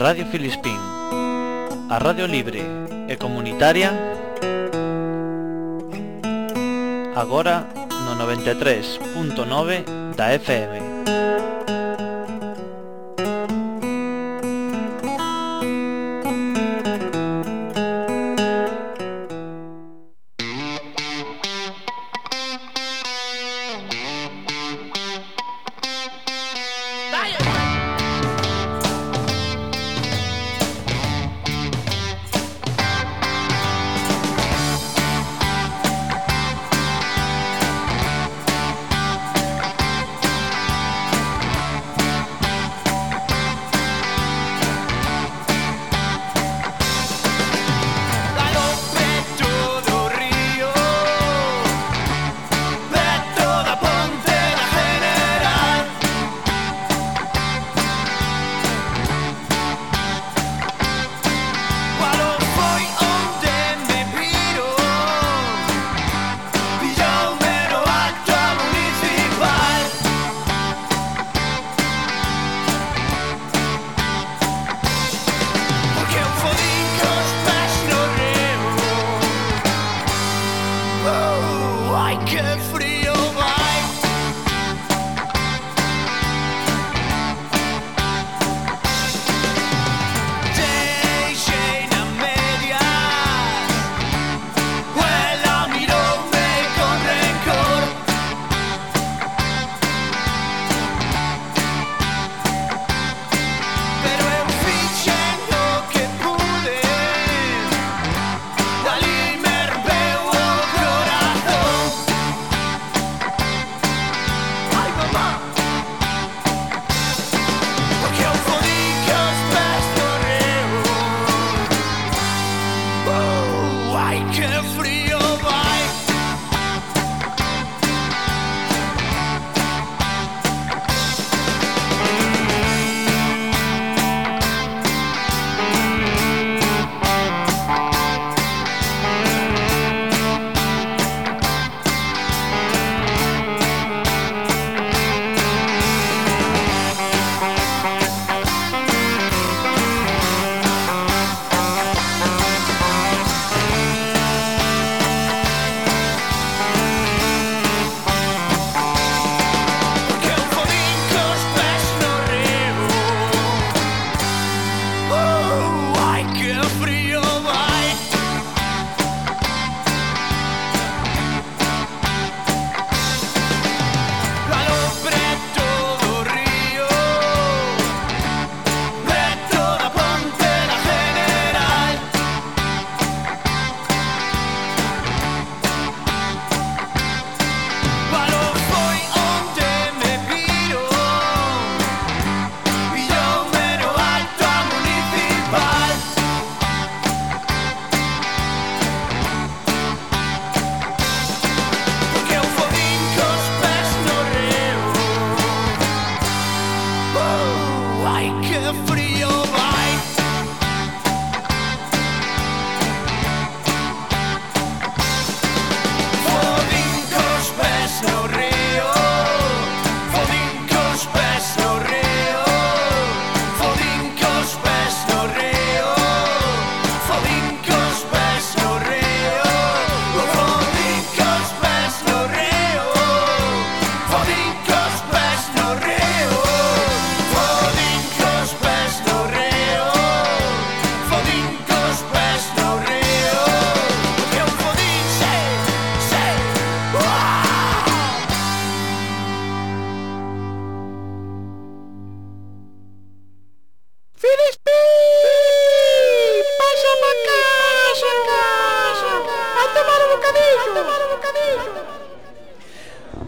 Radio Filispín, a radio libre e comunitaria agora no 93.9 da FM.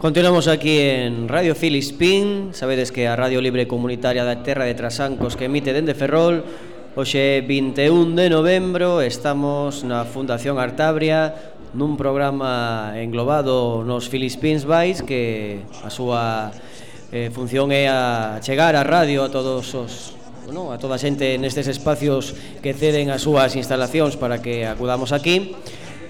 Continuamos aquí en Radio Filispín. Sabedes que a Radio Libre Comunitaria da Terra de Trasancos que emite dende Ferrol Hoxe 21 de novembro estamos na Fundación Artabria nun programa englobado nos Filispins Vais que a súa eh, función é a chegar a radio a todos os bueno, a toda a xente nestes espacios que ceden as súas instalacións para que acudamos aquí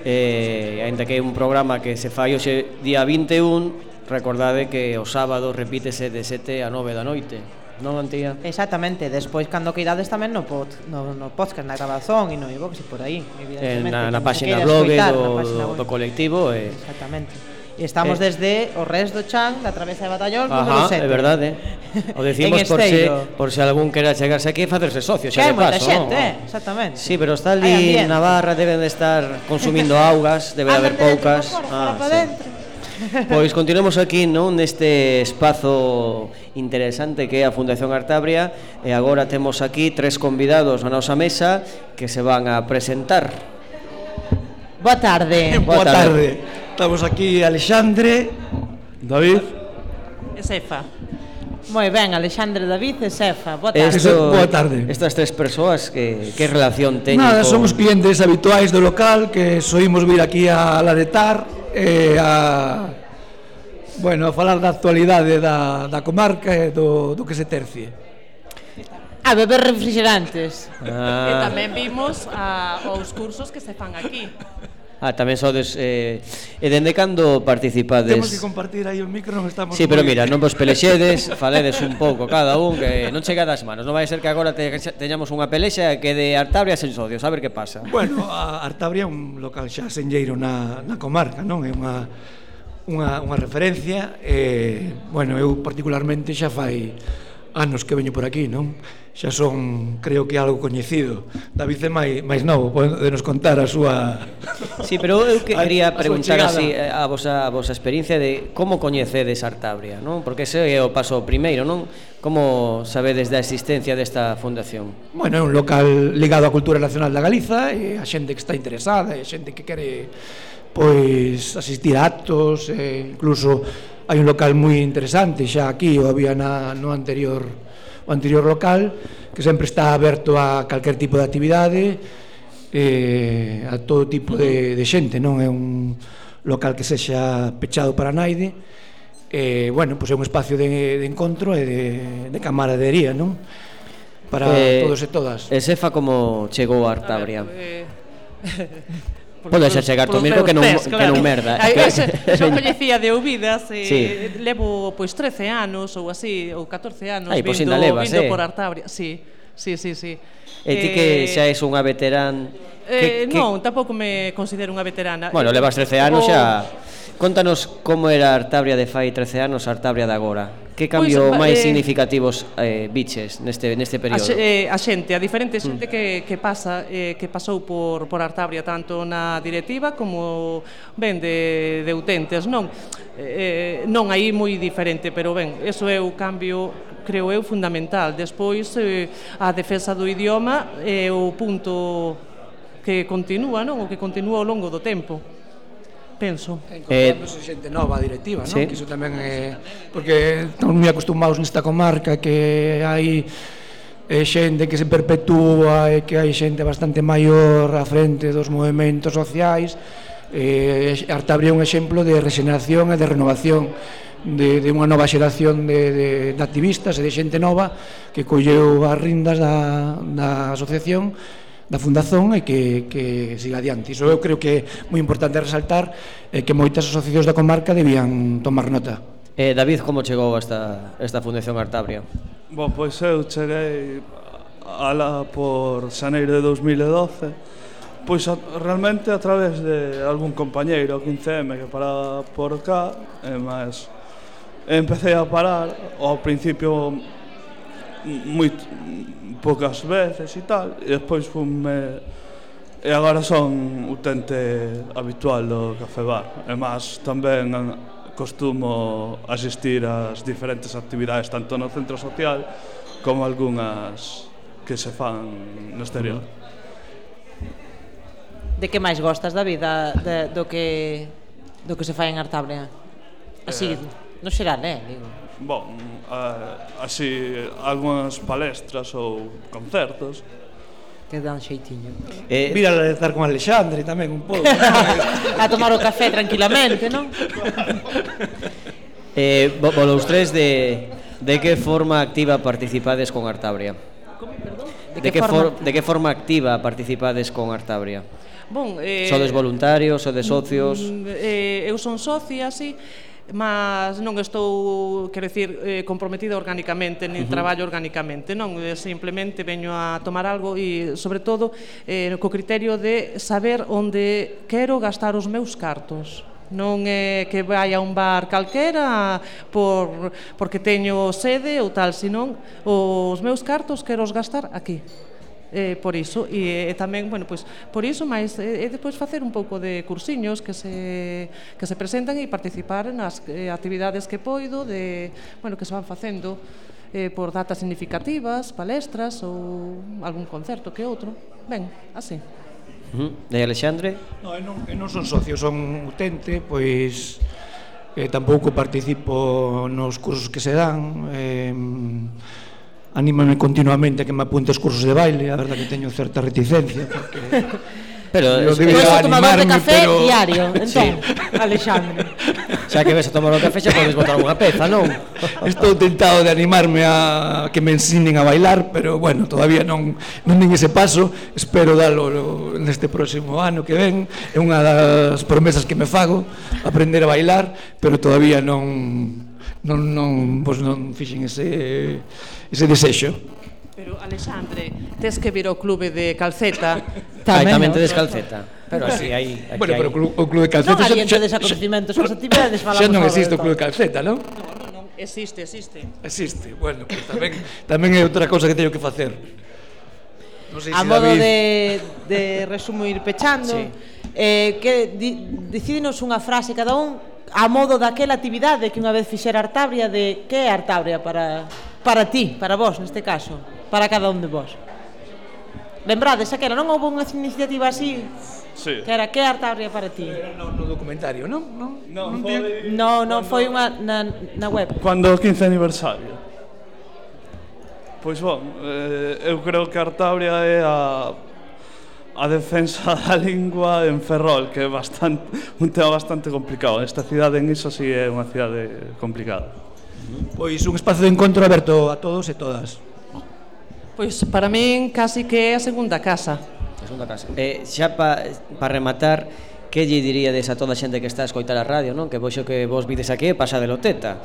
eh, ainda que é un programa que se fai hoxe día 21 recordade que o sábado repítese de 7 a 9 da noite non Antía? Exactamente, despois cando queirades tamén no, pod, no, no podcast, na grabazón e no iVox e por aí, eh, evidentemente. Na, na páxina blog do, do, do colectivo. Eh, Exactamente. Estamos eh. desde o res do Chan, da Travesa de Batallón, Ajá, número 7. É verdade. O decimos por se, por se algún quera chegarse aquí e facerse socio, xa de paso. Que xente, no? eh? exactamente. Sí, pero está ali na barra, deben de estar consumindo augas, debe haber poucas. Ah, dentro, ah, sí. Pois continuamos aquí non neste espazo interesante que é a Fundación Artabria e agora temos aquí tres convidados na nosa mesa que se van a presentar. Boa tarde. Boa tarde. Boa tarde. Estamos aquí Alexandre, David e Sefa. Moi ben, Alexandre, David e Sefa. Boa tarde. Esto, Boa tarde. Estas tres persoas que, que relación teñen Nada, con... somos clientes habituais do local que soímos vir aquí a laretar e a bueno, a falar da actualidade da, da comarca e do, do que se tercie. A beber refrigerantes. Ah. E tamén vimos a, os cursos que se fan aquí. Ah, tamén sodes... Eh, e dende cando participades... Temos que compartir aí o micro, non estamos... Sí, pero mira, non vos pelexedes, faledes un pouco cada un, que non chega as manos. Non vai ser que agora te, teñamos unha pelexa que de Artabria sen sodio, saber que pasa. Bueno, a Artabria é un local xa senlleiro na, na comarca, non? É unha unha, unha referencia e, eh, bueno, eu particularmente xa fai anos que veño por aquí, non? Xa son, creo que algo coñecido. David é máis, máis novo, pode nos contar a súa Sí, pero eu que quería a, preguntar así eh, a vosa, a vosa experiencia de como coñecedes Artabria, non? Porque ese é o paso primeiro, non? Como sabedes da existencia desta fundación? Bueno, é un local ligado á cultura nacional da Galiza e a xente que está interesada, e a xente que quere pois asistir a actos, e incluso hai un local moi interesante xa aquí, o había na, no anterior o anterior local, que sempre está aberto a calquer tipo de actividade, eh, a todo tipo de, de xente, non é un local que sexa pechado para naide, eh, bueno, pois é un espacio de, de encontro e de, de camaradería, non? Para eh, todos e todas. E Sefa como chegou a Artabria? A ver, eh... eh Podes chegar tu micro que non, pés, que non merda. Ai, que... Ese, coñecía de ouvidas e sí. levo pois 13 anos ou así, ou 14 anos Ai, pois vindo, pues, levas, vindo eh. por Artabria. Sí, sí, sí, sí. E ti que eh, xa és unha veterán... Eh, que, que... Non, tampouco me considero unha veterana. Bueno, levas 13 eh, anos o... xa... Contanos como era Artabria de fai 13 anos, Artabria de agora. Que cambio pois, máis eh, significativos eh, biches neste, neste período? A, eh, a xente, a diferente mm. xente mm. que, que pasa eh, que pasou por, por Artabria tanto na directiva como ben de, de utentes, non? Eh, eh non aí moi diferente, pero ben, eso é o cambio creo eu fundamental. Despois eh, a defensa do idioma é eh, o punto que continúa, non? O que continúa ao longo do tempo penso. Encontrándose eh, xente nova directiva, sí. non? Que iso tamén é... Porque estamos moi acostumados nesta comarca que hai eh, xente que se perpetúa e que hai xente bastante maior á frente dos movimentos sociais eh, Artabria é un exemplo de regeneración e de renovación de, de unha nova xeración de, de, de activistas e de xente nova que colleu as rindas da, da asociación da Fundación e que, que siga adiante. Iso eu creo que é moi importante resaltar eh, que moitas asociacións da comarca debían tomar nota. Eh, David, como chegou esta, esta Fundación Artabria? Bon, pois eu cheguei ala por xaneiro de 2012 pois a, realmente a través de algún compañeiro 15M que paraba por cá e máis empecé a parar ao principio moi poucas veces e tal, e despois fume eh, e agora son utente habitual do café bar. E máis tamén costumo asistir ás diferentes actividades tanto no centro social como algunhas que se fan no exterior. De que máis gostas da vida de, do que do que se fai en Artabria? Así, eh, no xeral, eh, digo bon, eh, así algunhas palestras ou concertos que dan xeitiño. Eh, Mira a estar con Alexandre tamén un pouco. a tomar o café tranquilamente, non? eh, vos tres de, de que forma activa participades con Artabria? Como, perdón? De, de que, que forma, for, de que forma activa participades con Artabria? Bon, eh, sodes voluntarios, sodes socios? Mm, eh, eu son socia, sí mas non estou, quero dicir, eh, comprometida orgánicamente, nin uh -huh. traballo orgánicamente, non, eh, simplemente veño a tomar algo e, sobre todo, eh, co criterio de saber onde quero gastar os meus cartos non é que vai a un bar calquera por, porque teño sede ou tal, senón os meus cartos quero os gastar aquí eh, por iso e, e tamén, bueno, pois por iso máis e, e despois facer un pouco de cursiños que se que se presentan e participar nas eh, actividades que poido de, bueno, que se van facendo eh, por datas significativas, palestras ou algún concerto que outro. Ben, así. Uh -huh. E Alexandre? No, eu non, eu non son socio, son utente, pois eh, tampouco participo nos cursos que se dan. Eh, anímame continuamente a que me apunte os cursos de baile, a verdad que teño certa reticencia porque Pero eu debería animarme, de café pero... diario, entón, sí. Alexandre. Xa que ves a tomar o café, xa podes botar unha peza, non? Estou tentado de animarme a que me ensinen a bailar, pero bueno, todavía non non din ese paso, espero dalo neste próximo ano que ven. É unha das promesas que me fago, aprender a bailar, pero todavía non non, non, vos non fixen ese, ese desexo. Pero, Alexandre, tes que vir ao clube de calceta. Tamén, tamén tedes calceta. Pero así aí... Aquí bueno, pero o clube, o clube de calceta... Non aliento xa, xa, acontecimentos, as actividades falamos... Xa non existe o clube de calceta, non? Non, non, non, existe, existe. Existe, bueno, pues tamén, tamén é outra cousa que teño que facer. Non sei se A modo David... de, de resumo ir pechando, sí. eh, que di, decidinos unha frase cada un a modo daquela actividade que unha vez fixera Artabria de que é Artabria para, para ti, para vós neste caso, para cada un de vós. Lembrades, aquela non houve unha iniciativa así Sí. Que era que Artabria para ti? No, no documentario, non? non, non, non, foi, no, no foi unha na, na web. Cando o 15 aniversario. Pois bon, eh, eu creo que Artabria é a a defensa da lingua en Ferrol, que é bastante, un tema bastante complicado. Esta cidade en iso si sí é unha cidade complicada. Pois un espazo de encontro aberto a todos e todas. Pois para min casi que é a segunda casa. A segunda casa. Eh, xa para pa rematar, que lle diríades a toda a xente que está a escoitar a radio, non? Que vos que vos vides aquí pasa pasadelo teta.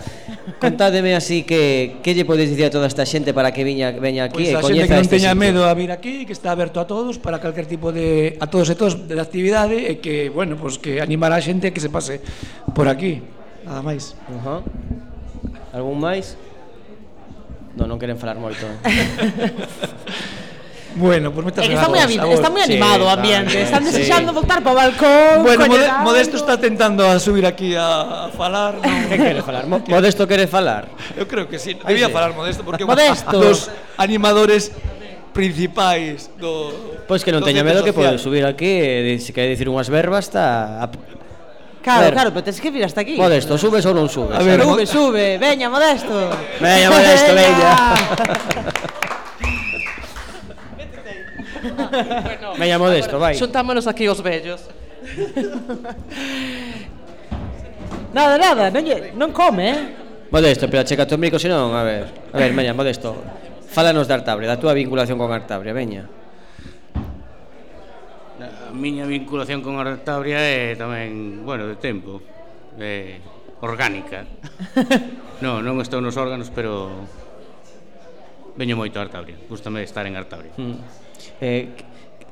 Contádeme así que que lle podedes dicir a toda esta xente para que viña veña aquí pues e coñeza este xente. que non teña medo a vir aquí, que está aberto a todos para calquer tipo de a todos e todos de actividade e que, bueno, pues que animar a xente que se pase por aquí. Nada máis. Uh -huh. Algún máis? Non, non queren falar moito. Eh? Bueno, pues moitas gracias. Está moi está moi animado o ambiente. Tamén, Están desexando sí. voltar para o balcón. Bueno, mode, Modesto está tentando a subir aquí a, a falar. No. Que quere falar? Mo Modesto quere falar. Eu creo que sí, debía sí. falar Modesto porque Modesto. dos animadores principais do Pois que non teña medo social. que pode subir aquí eh, e se quere dicir unhas verbas está a... Claro, claro, pero tens que vir hasta aquí. Modesto, subes ou non subes? A ver, sube, sube, veña, Modesto. Veña, Modesto, veña. veña. bueno, Meña modesto, vai. Xuntámonos aquí os vellos. nada, nada, non, lle, non come, eh? Modesto, pero checa tu micro, senón, a ver. A ver, Meña, modesto. Fálanos de Artabria, da túa vinculación con Artabria, veña. A miña vinculación con Artabria é tamén, bueno, de tempo. Eh, orgánica. no, non estou nos órganos, pero veño moito a Artabria. Gústame estar en Artabria. Mm eh,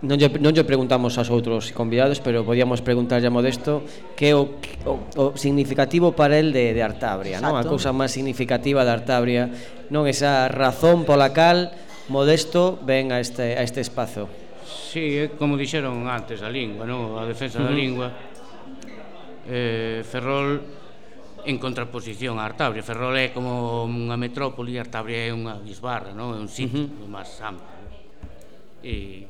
non lle, non lle preguntamos aos outros convidados, pero podíamos preguntarlle a Modesto que o, o, o significativo para el de, de Artabria, non? a cousa máis significativa de Artabria, non esa razón pola cal Modesto ven a este, a este espazo. Sí, é como dixeron antes, a lingua, non? a defensa uh -huh. da lingua. Eh, Ferrol en contraposición a Artabria. Ferrol é como unha metrópoli, Artabria é unha bisbarra, non? é un sitio uh -huh. máis amplo e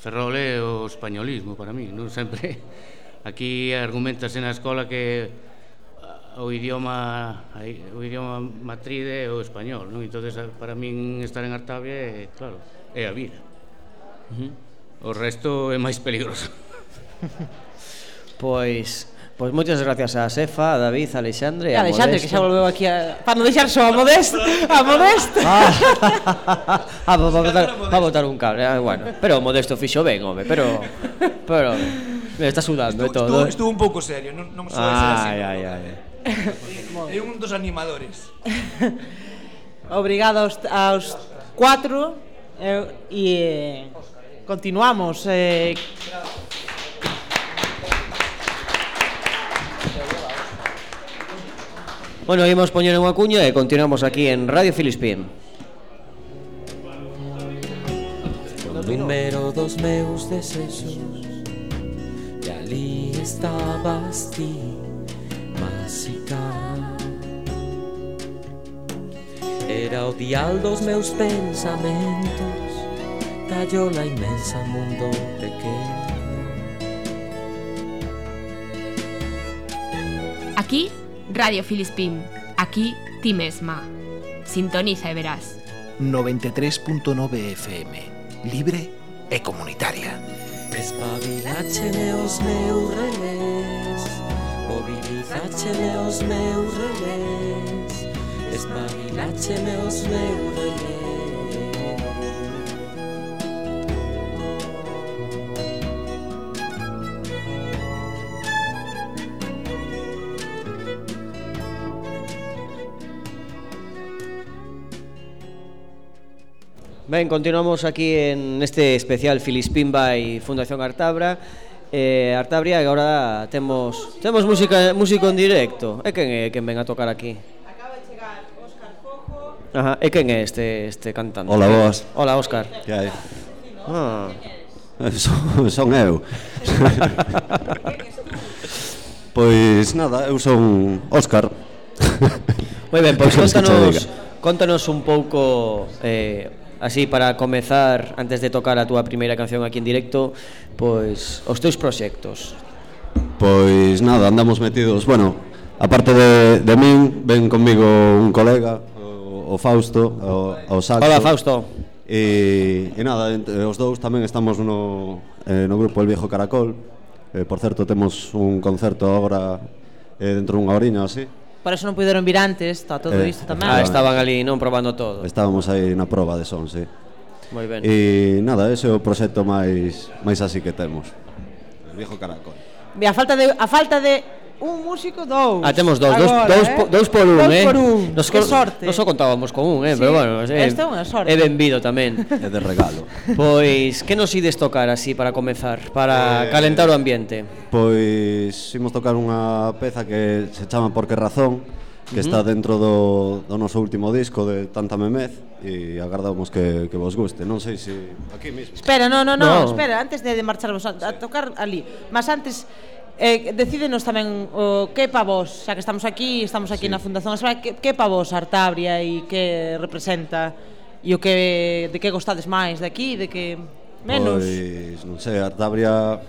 Ferrol é o españolismo para mí, non sempre aquí argumentase na escola que o idioma o idioma matriz é o español, non? Entonces para min estar en Artabia é, claro, é a vida. O resto é máis peligroso. pois Pois moitas gracias a Sefa, a David, a Alexandre e a Alexandre, Modesto. que xa volveu aquí a... para non deixar só a Modesto. A Modesto. Ah, ah a, va, botar, va botar un cable. Ah, bueno, pero o Modesto fixo ben, home, pero... pero me está sudando e todo. Estuvo un pouco serio, non, non soa ah, así. Ai, ai, ai. É un dos animadores. Obrigado aos, aos cuatro eh, e eh, continuamos. Eh, Bueno, imos poñer unha cuña e continuamos aquí en Radio Filispín. O número dos meus desexos E ali estabas ti Máxica Era o dial dos meus pensamentos Callola inmensa mundo pequeno Aquí, Radio Filispín. Aquí ti mesma. Sintoniza y verás. 93.9 FM. Libre e comunitaria. Espabilatxe neus meurrenez, mobilizatxe neus meurrenez, espabilatxe neus meurrenez. Ben, continuamos aquí en este especial Filispín by Fundación Artabra eh, Artabria e agora temos temos música músico en directo. E quen é quen ven a tocar aquí? Acaba de chegar Óscar Ajá, e quen é este este cantante? Hola, boas. Hola, Óscar. Que hai? Ah. Son, son eu. pois nada, eu son Óscar. Moi ben, pois contanos contanos un pouco eh así para comezar antes de tocar a túa primeira canción aquí en directo, pois os teus proxectos. Pois nada, andamos metidos, bueno, aparte de, de min, ven comigo un colega, o, o Fausto, o, o Saxo. Hola Fausto. E, e nada, os dous tamén estamos no, eh, no grupo El Viejo Caracol. Eh, por certo, temos un concerto agora eh, dentro dunha horiña así. Por eso non puderon vir antes, está todo eh, isto tamén. Ah, estaban ali non probando todo. Estábamos aí na proba de son, sí. Moi ben. E nada, ese é o proxecto máis máis así que temos. El viejo caracol. E a falta de a falta de un músico dous. Ah, temos dous, Agora, dous, dous, eh? dous por un, dous eh? Por un. Nos, que sorte. Nos só contábamos con un, eh? Sí, pero bueno, eh, esta é unha sorte. É benvido tamén. É de regalo. Pois, que nos ides tocar así para comezar, para eh, calentar o ambiente? Pois, imos tocar unha peza que se chama Por que razón, que está dentro do, do noso último disco de Tanta Memez e agardamos que, que vos guste. Non sei se aquí mesmo. Espera, non, non, non, no. espera, antes de marcharvos a, a tocar ali. Mas antes Eh, decídenos tamén o que pa vos, xa que estamos aquí, estamos aquí sí. na Fundación Asbra, que, que pa vos Artabria e que representa e o que de que gostades máis de aquí, de que menos? Pois, non sei, Artabria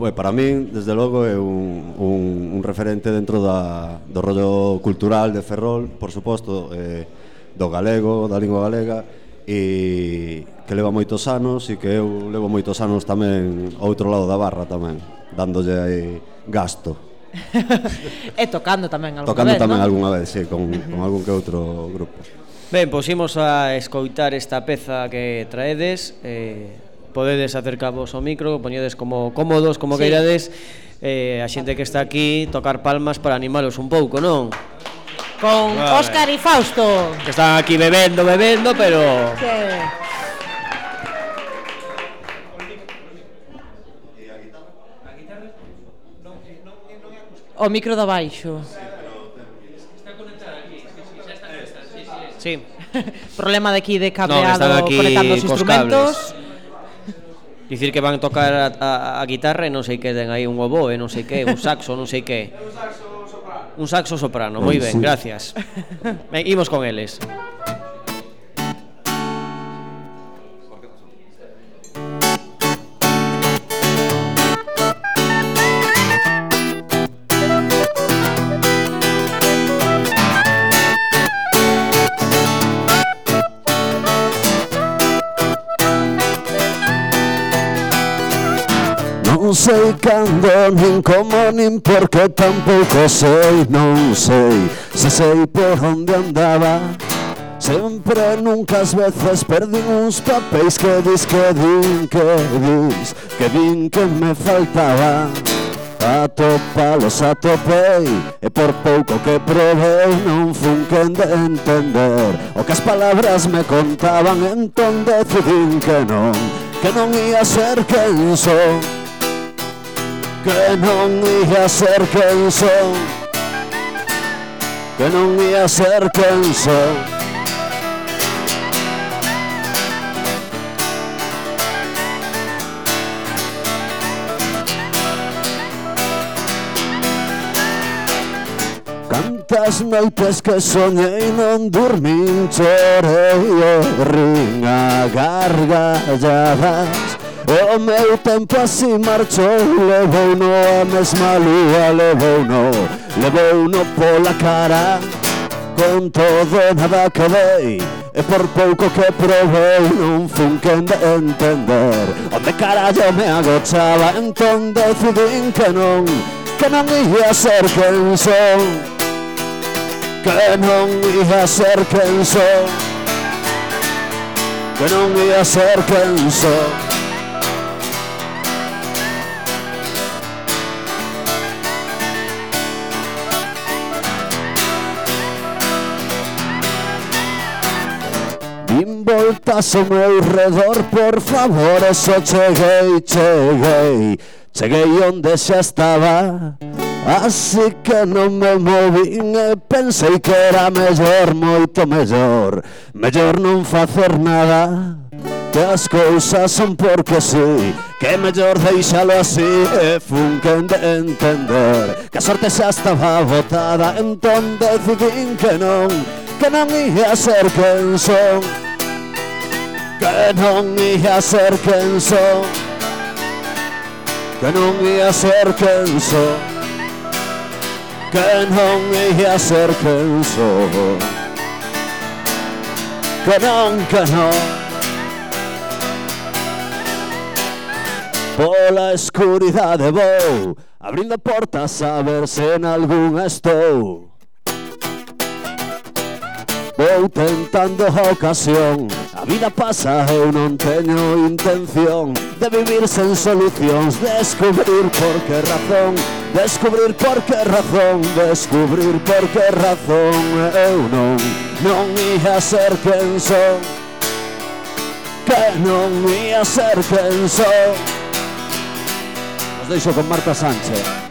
Bueno, para min, desde logo, é un, un, un referente dentro da, do rollo cultural de Ferrol, por suposto, eh, do galego, da lingua galega, e que leva moitos anos e que eu levo moitos anos tamén ao outro lado da barra tamén, dándolle aí gasto. e tocando tamén algunha tocando vez, tamén ¿no? algunha vez, sí, con, con algún que outro grupo. Ben, pois imos a escoitar esta peza que traedes, eh, podedes acercavos ao micro, poñedes como cómodos, como sí. queirades, eh, a xente que está aquí tocar palmas para animalos un pouco, non? Con vale. Óscar e Fausto. Que están aquí bebendo, bebendo, pero... Sí. O micro de baixo. Sí. Problema de aquí de cableado no, aquí conectando os instrumentos. Dicir que van tocar a, a, a guitarra e non sei que den aí un oboe, non sei que, un saxo, non sei que. Un saxo soprano. Un saxo soprano, moi ben, gracias. Ben, imos con eles. non sei cando nin como nin porque tampouco sei non sei se sei por onde andaba. Sempre nunca as veces perdín uns papéis que dis que din que dis que din que me faltaba. Atopalos atopei e por pouco que provei non fun quen de entender o que as palabras me contaban. Entón decidín que non que non ia ser quen son Que non ia ser quen son. Que non ia ser quen son Cantas noites que soñei non dormín Chorei e rin a gargalladas O meu tempo así marchou Levouno a mesma lúa levou no pola cara Con todo nada que dei E por pouco que provei non fun quen de entender Onde carallo me agochaba Entón decidín que non Que non ia ser quen son Que non ia ser quen son Que non ia ser quen son Involtas ao meu redor, por favor, eso cheguei, cheguei Cheguei onde xa estaba? Así que non me movín e eh, pensei que era mellor, moito mellor Mellor non facer nada Que as cousas son porque sí. Que mellor deixalo así eh, E fun que de entender. Que a sorte xa estaba botada Entón decidín que non Que non ia ser quen son Que non quen son Que non quen son que non quen son Que non, que non Pola escuridade vou Abrindo portas a ver se en algún estou Vou tentando ocasión A vida pasa, eu non teño intención De vivir sen solucións Descubrir por que razón Descubrir por que razón Descubrir por eh, que razón. Eu non, non ia ser quen son Que non ia ser quen son Os deixo con Marta Sánchez.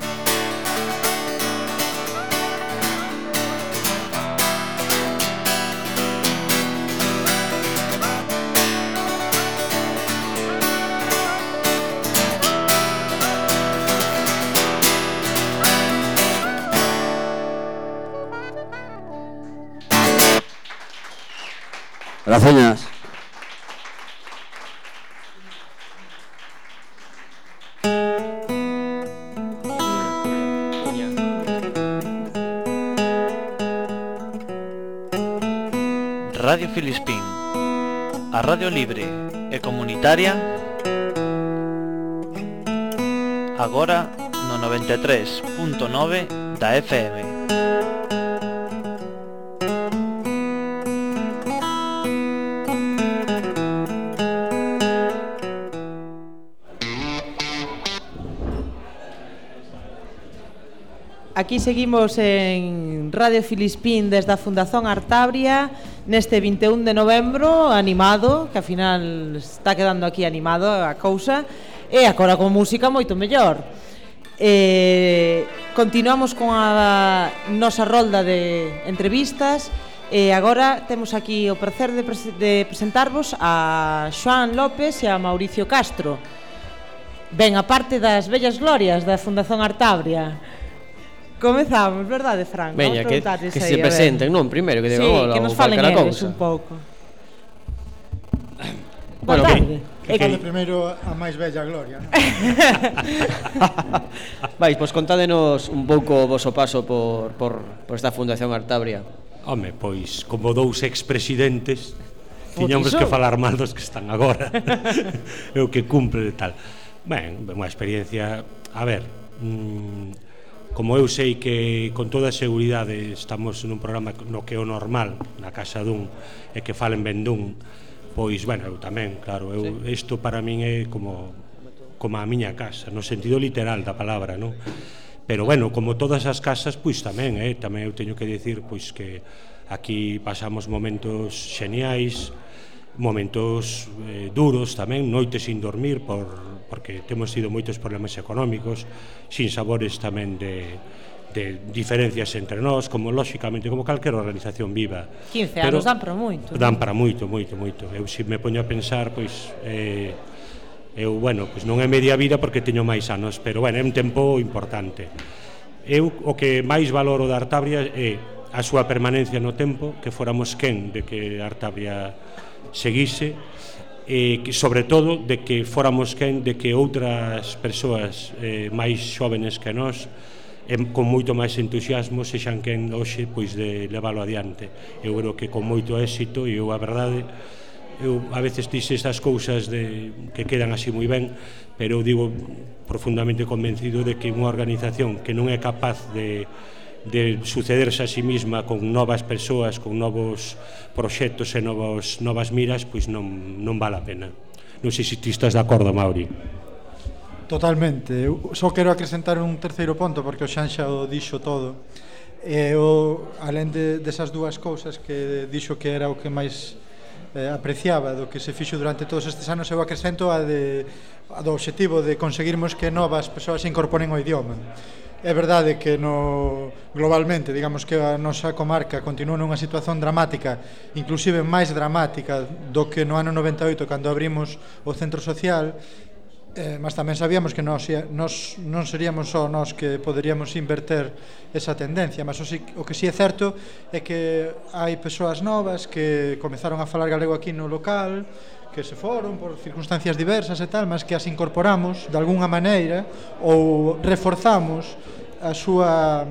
Magaceñas. Radio Filispín, a radio libre e comunitaria agora no 93.9 da FM. aquí seguimos en Radio Filispín desde a Fundación Artabria neste 21 de novembro animado, que al final está quedando aquí animado a cousa e agora con música moito mellor. Eh, continuamos con a nosa rolda de entrevistas e agora temos aquí o placer de, pres de presentarvos a Xoan López e a Mauricio Castro. Ben, parte das bellas glorias da Fundación Artabria. Comezamos, verdade, Fran? Veña, que, que se presenten, non? Primeiro, que digan, sí, hola, que nos falen eles un pouco. Bueno, que, que fale que... primeiro a máis bella gloria. ¿no? Vais, pois contádenos un pouco o voso paso por, por, por esta Fundación Artabria. Home, pois, como dous expresidentes, pois tiñamos que falar mal dos que están agora. é o que cumpre e tal. Ben, unha experiencia... A ver, mmm, como eu sei que con toda a seguridade estamos nun programa no que é o normal na casa dun e que falen ben dun pois, bueno, eu tamén, claro eu, isto para min é como como a miña casa, no sentido literal da palabra, non? Pero bueno, como todas as casas, pois tamén, eh, tamén eu teño que dicir pois que aquí pasamos momentos xeniais, momentos eh, duros tamén, noites sin dormir por, porque temos tido moitos problemas económicos, sin sabores tamén de, de diferencias entre nós, como lóxicamente como calquera organización viva. 15 anos dan para moito. Dan para moito, moito, moito. Eu se me poño a pensar, pois eh, eu, bueno, pois non é media vida porque teño máis anos, pero bueno, é un tempo importante. Eu o que máis valoro da Artabria é a súa permanencia no tempo, que fóramos quen de que Artabria seguise e que sobre todo de que fóramos quen de que outras persoas eh, máis xóvenes que nós e con moito máis entusiasmo sexan quen hoxe pois de leválo adiante. Eu creo que con moito éxito e eu a verdade eu a veces dixe estas cousas de que quedan así moi ben, pero eu digo profundamente convencido de que unha organización que non é capaz de de sucederse a sí mesma con novas persoas, con novos proxectos e novos, novas miras, pois non, non vale a pena. Non sei se ti estás de acordo, Mauri. Totalmente. Eu só quero acrescentar un terceiro ponto, porque o Xanxa o dixo todo. E o, alén de, desas dúas cousas que dixo que era o que máis eh, apreciaba do que se fixo durante todos estes anos, eu acrescento a, de, a do obxectivo de conseguirmos que novas persoas incorporen o idioma É verdade que no globalmente, digamos que a nosa comarca continúa nunha situación dramática, inclusive máis dramática do que no ano 98 cando abrimos o centro social, eh, mas tamén sabíamos que nos, nos, non seríamos só nós que poderíamos inverter esa tendencia, mas o, si, o que si é certo é que hai persoas novas que comezaron a falar galego aquí no local, que se foron por circunstancias diversas e tal, mas que as incorporamos de algunha maneira ou reforzamos a súa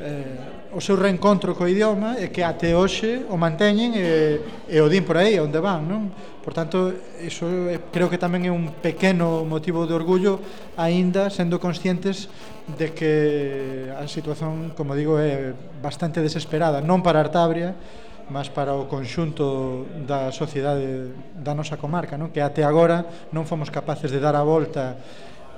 eh, o seu reencontro co idioma e que até hoxe o manteñen e, e o din por aí onde van, non? Por tanto, iso creo que tamén é un pequeno motivo de orgullo aínda sendo conscientes de que a situación, como digo, é bastante desesperada, non para Artabria, mas para o conxunto da sociedade da nosa comarca, non? que até agora non fomos capaces de dar a volta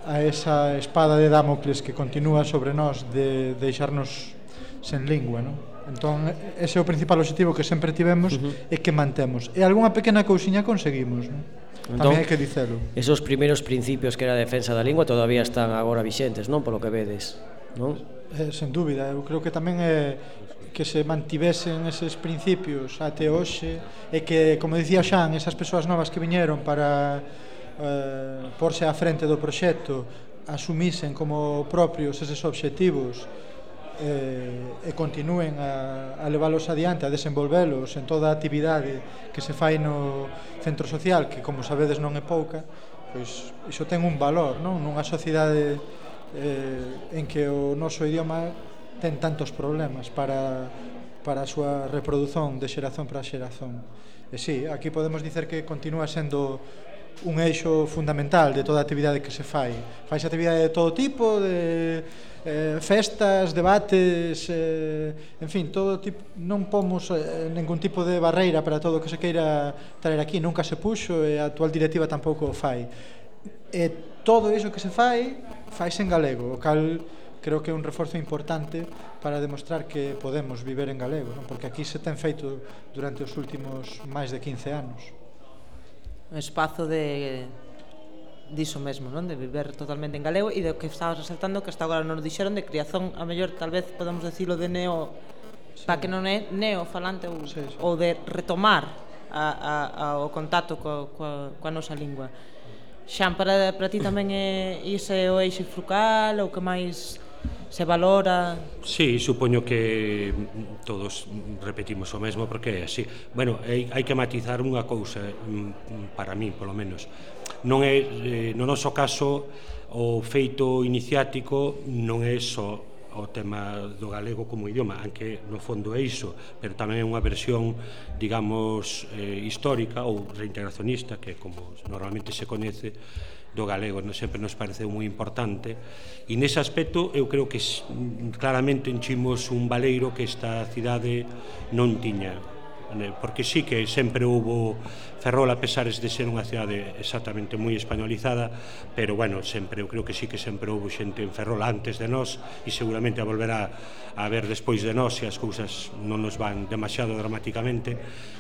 a esa espada de Damocles que continúa sobre nós de deixarnos sen lingua. Non? Entón, ese é o principal objetivo que sempre tivemos uh -huh. e que mantemos. E algunha pequena cousiña conseguimos. Non? Entón, Tamén hai que dicelo. Esos primeiros principios que era a defensa da lingua todavía están agora vixentes, non? Polo que vedes, non? Eh, sen dúbida, eu creo que tamén é que se mantivesen eses principios até hoxe e que, como dicía Xan, esas persoas novas que viñeron para eh, porse á frente do proxecto asumisen como propios eses obxectivos eh, e continúen a, a leválos adiante, a desenvolvelos en toda a actividade que se fai no centro social, que como sabedes non é pouca, pois iso ten un valor, non? Nunha sociedade eh, en que o noso idioma ten tantos problemas para, para a súa reprodución de xeración para xeración. E sí, aquí podemos dicer que continúa sendo un eixo fundamental de toda a actividade que se fai. Fais actividade de todo tipo, de eh, festas, debates, eh, en fin, todo tipo, non pomos eh, ningún tipo de barreira para todo o que se queira traer aquí, nunca se puxo e a actual directiva tampouco o fai. E todo iso que se fai, fais en galego, o cal creo que é un reforzo importante para demostrar que podemos viver en galego, non? porque aquí se ten feito durante os últimos máis de 15 anos. Un espazo de diso mesmo, non? De viver totalmente en galego e do que estabas resaltando que hasta agora non dixeron de criazón, a mellor tal vez podemos decirlo de neo sí. para que non é neofalante ou, sí, sí. ou de retomar a, a, a, o contacto co, coa, coa nosa lingua. Xan, para, para ti tamén é, ise o eixe frucal ou que máis se valora? Sí, supoño que todos repetimos o mesmo porque é así. Bueno, hai, hai que matizar unha cousa mm, mm, para mí, polo menos. Non é eh, no noso caso o feito iniciático non é só o tema do galego como idioma, aunque no fondo é iso, pero tamén é unha versión, digamos, eh, histórica ou reintegracionista, que como normalmente se coñece, do galego, non sempre nos pareceu moi importante. E nese aspecto eu creo que mm, claramente enchimos un valeiro que esta cidade non tiña porque sí que sempre hubo Ferrol a pesares de ser unha cidade exactamente moi españolizada, pero bueno, sempre eu creo que sí que sempre houve xente en Ferrol antes de nós e seguramente a volverá a ver despois de nós se as cousas non nos van demasiado dramáticamente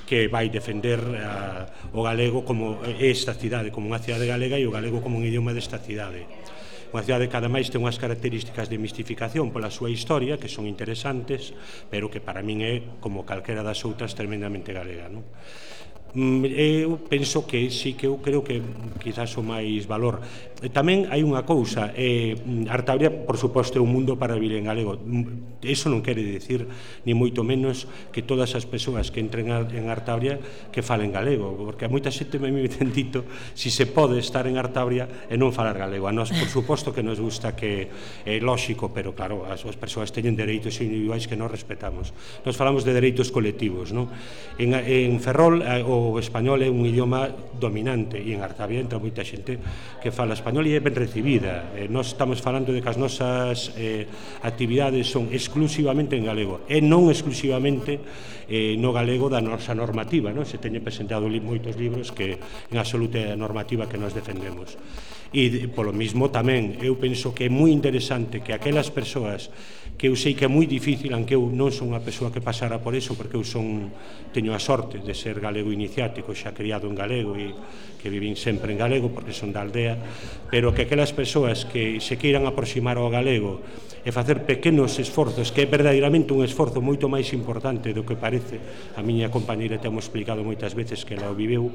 que vai defender a, o galego como esta cidade, como unha cidade galega e o galego como un idioma desta cidade unha cidade que ademais ten unhas características de mistificación pola súa historia que son interesantes, pero que para min é como calquera das outras tremendamente galega, non? Mm, eu penso que sí que eu creo que quizás o máis valor. Tamén hai unha cousa, mm, eh, Artabria, por suposto, é un mundo para vivir en galego. Mm, eso non quere decir, ni moito menos, que todas as persoas que entren en Artabria que falen galego, porque a moita xente me ten dito si se pode estar en Artabria e non falar galego. A nós, por suposto, que nos gusta que é lóxico, pero claro, as, as persoas teñen dereitos individuais que non respetamos. Nos falamos de dereitos colectivos, non? En, en Ferrol, eh, o o español é un idioma dominante e en Artabia entra moita xente que fala español e é ben recibida. Eh, nós estamos falando de que as nosas eh, actividades son exclusivamente en galego e non exclusivamente eh, no galego da nosa normativa. Non? Se teñen presentado li moitos libros que en absoluta é a normativa que nós defendemos. E polo mismo tamén eu penso que é moi interesante que aquelas persoas que eu sei que é moi difícil, aunque eu non son unha persoa que pasara por eso, porque eu son teño a sorte de ser galego iniciático, xa criado en galego e que vivín sempre en galego porque son da aldea, pero que aquelas persoas que se queiran aproximar ao galego e facer pequenos esforzos, que é verdadeiramente un esforzo moito máis importante do que parece, a miña compañeira te explicado moitas veces que la o viveu,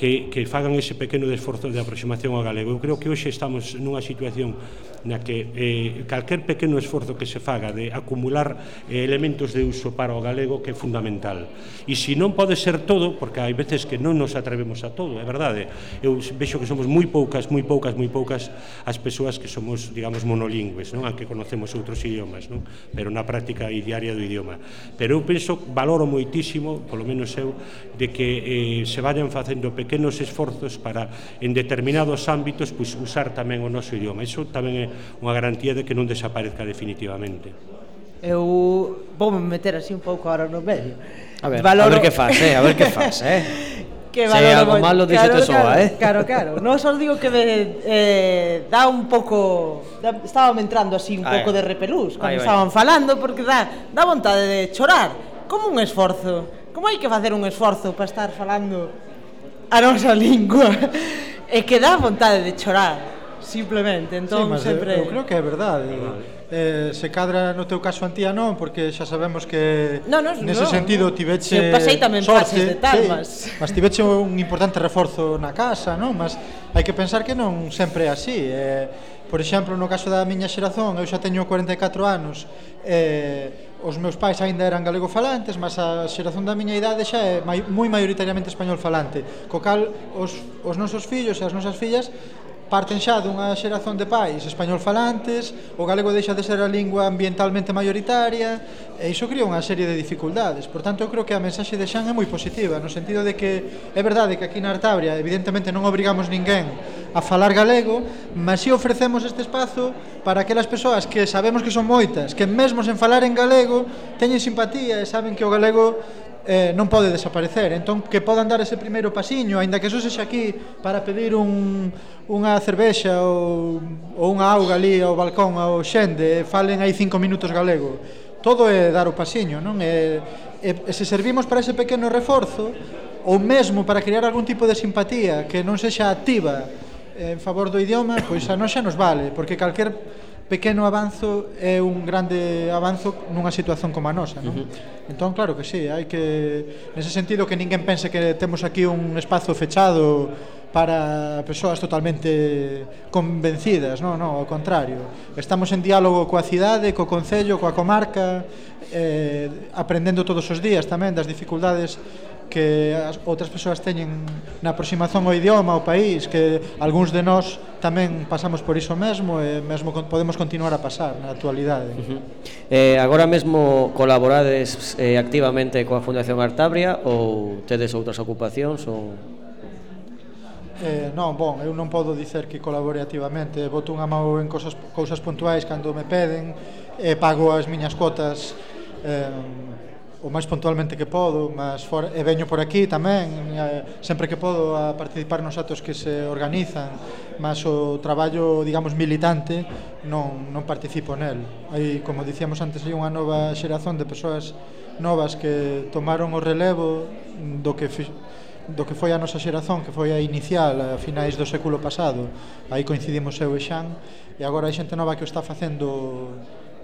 que, que fagan ese pequeno esforzo de aproximación ao galego. Eu creo que hoxe estamos nunha situación na que eh, calquer pequeno esforzo que se faga de acumular eh, elementos de uso para o galego que é fundamental. E se non pode ser todo, porque hai veces que non nos atrevemos a todo, é verdade. Eu vexo que somos moi poucas, moi poucas, moi poucas as persoas que somos, digamos, monolingües, non? aunque conocemos outros idiomas, non? Pero na práctica e diaria do idioma. Pero eu penso, valoro moitísimo, polo menos eu, de que eh, se vayan facendo pequenos pequenos esforzos para en determinados ámbitos pois, usar tamén o noso idioma. Iso tamén é unha garantía de que non desaparezca definitivamente. Eu vou me meter así un pouco ahora no medio. A ver, valoro... a ver que faz, eh? a ver que faz, eh? que valoro Se algo malo dixe claro, soa, claro, eh? Claro, claro. Non só digo que me eh, dá un pouco... Da, estábame entrando así un pouco de repelús cando estaban falando, porque dá, dá vontade de chorar. Como un esforzo. Como hai que facer un esforzo para estar falando a nosa lingua e que dá vontade de chorar simplemente, entón sí, eh, sempre eu, creo que é verdade. Eh, se cadra no teu caso antía non, porque xa sabemos que no, no, nese no, sentido tiveche Eu pasei tamén sorte, de tal, sí, mas... mas tiveche un importante reforzo na casa, non? Mas hai que pensar que non sempre é así. Eh, por exemplo, no caso da miña xerazón, eu xa teño 44 anos, eh, os meus pais aínda eran galego falantes, mas a xeración da miña idade xa é mai, moi maioritariamente español falante, co cal os, os nosos fillos e as nosas fillas parten xa dunha xerazón de pais español falantes, o galego deixa de ser a lingua ambientalmente maioritaria, e iso cría unha serie de dificultades. Por tanto, eu creo que a mensaxe de Xan é moi positiva, no sentido de que é verdade que aquí na Artabria evidentemente non obrigamos ninguén a falar galego, mas si ofrecemos este espazo para aquelas persoas que sabemos que son moitas, que mesmo sen falar en galego teñen simpatía e saben que o galego eh, non pode desaparecer. Entón, que podan dar ese primeiro pasiño, aínda que eso sexa aquí para pedir un, unha cervexa ou, ou unha auga ali ao balcón ao xende, falen aí cinco minutos galego. Todo é dar o pasiño, non? E, e, e se servimos para ese pequeno reforzo, ou mesmo para crear algún tipo de simpatía que non sexa activa en favor do idioma, pois a noxa nos vale, porque calquer pequeno avanzo é un grande avanzo nunha situación como a nosa, non? Uh -huh. Entón, claro que sí, hai que... Nese sentido que ninguén pense que temos aquí un espazo fechado para persoas totalmente convencidas, non, non, ao contrario. Estamos en diálogo coa cidade, co Concello, coa comarca, eh, aprendendo todos os días tamén das dificultades que as outras persoas teñen na aproximación ao idioma, ao país, que algúns de nós tamén pasamos por iso mesmo e mesmo podemos continuar a pasar na actualidade. Uh -huh. Eh, agora mesmo colaborades eh, activamente coa Fundación Artabria ou tedes outras ocupacións ou Eh, non, bon, eu non podo dicer que colabore activamente, boto unha mão en cousas, cousas puntuais cando me peden, e eh, pago as miñas cotas eh, o máis puntualmente que podo, mas fora, e veño por aquí tamén, eh, sempre que podo a participar nos atos que se organizan, mas o traballo, digamos, militante non, non participo nel. Hai, como dicíamos antes, hai unha nova xerazón de persoas novas que tomaron o relevo do que do que foi a nosa xerazón, que foi a inicial a finais do século pasado. Aí coincidimos eu e Xan, e agora hai xente nova que o está facendo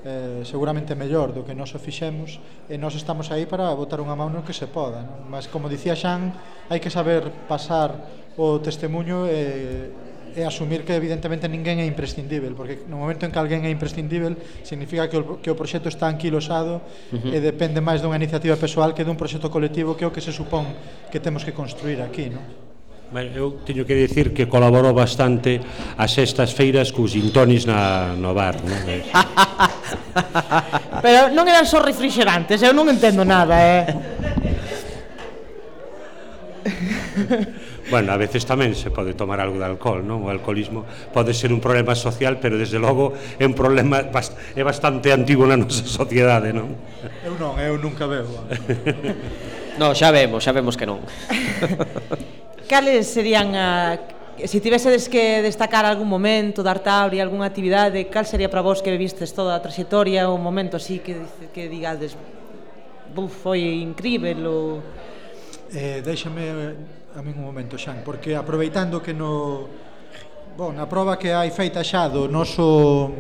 eh, seguramente mellor do que nós o fixemos e nós estamos aí para botar unha mão no que se poda. Non? Mas como dicía Xan, hai que saber pasar o testemunho e, e asumir que evidentemente ninguén é imprescindível, porque no momento en que alguén é imprescindível significa que o, que o proxecto está anquilosado uh -huh. e depende máis dunha iniciativa persoal que dun proxecto colectivo que é o que se supón que temos que construir aquí, non? Eu teño que dicir que colaborou bastante as sextas feiras cos intonis na, no bar non? Eh. Pero non eran só refrigerantes, eu non entendo nada eh? Bueno, a veces tamén se pode tomar algo de alcohol, non? O alcoholismo pode ser un problema social, pero desde logo é un problema bast é bastante antigo na nosa sociedade, non? Eu non, eu nunca bebo. non, xa vemos, xa vemos que non cales serían a se tivesedes que destacar algún momento da Artauri, algunha actividade, cal sería para vos que vivistes toda a trayectoria ou momento así que, que digades buf, foi incrível ou... Eh, déxame eh, a min un momento, Xan, porque aproveitando que no... Bon, a prova que hai feita xa do noso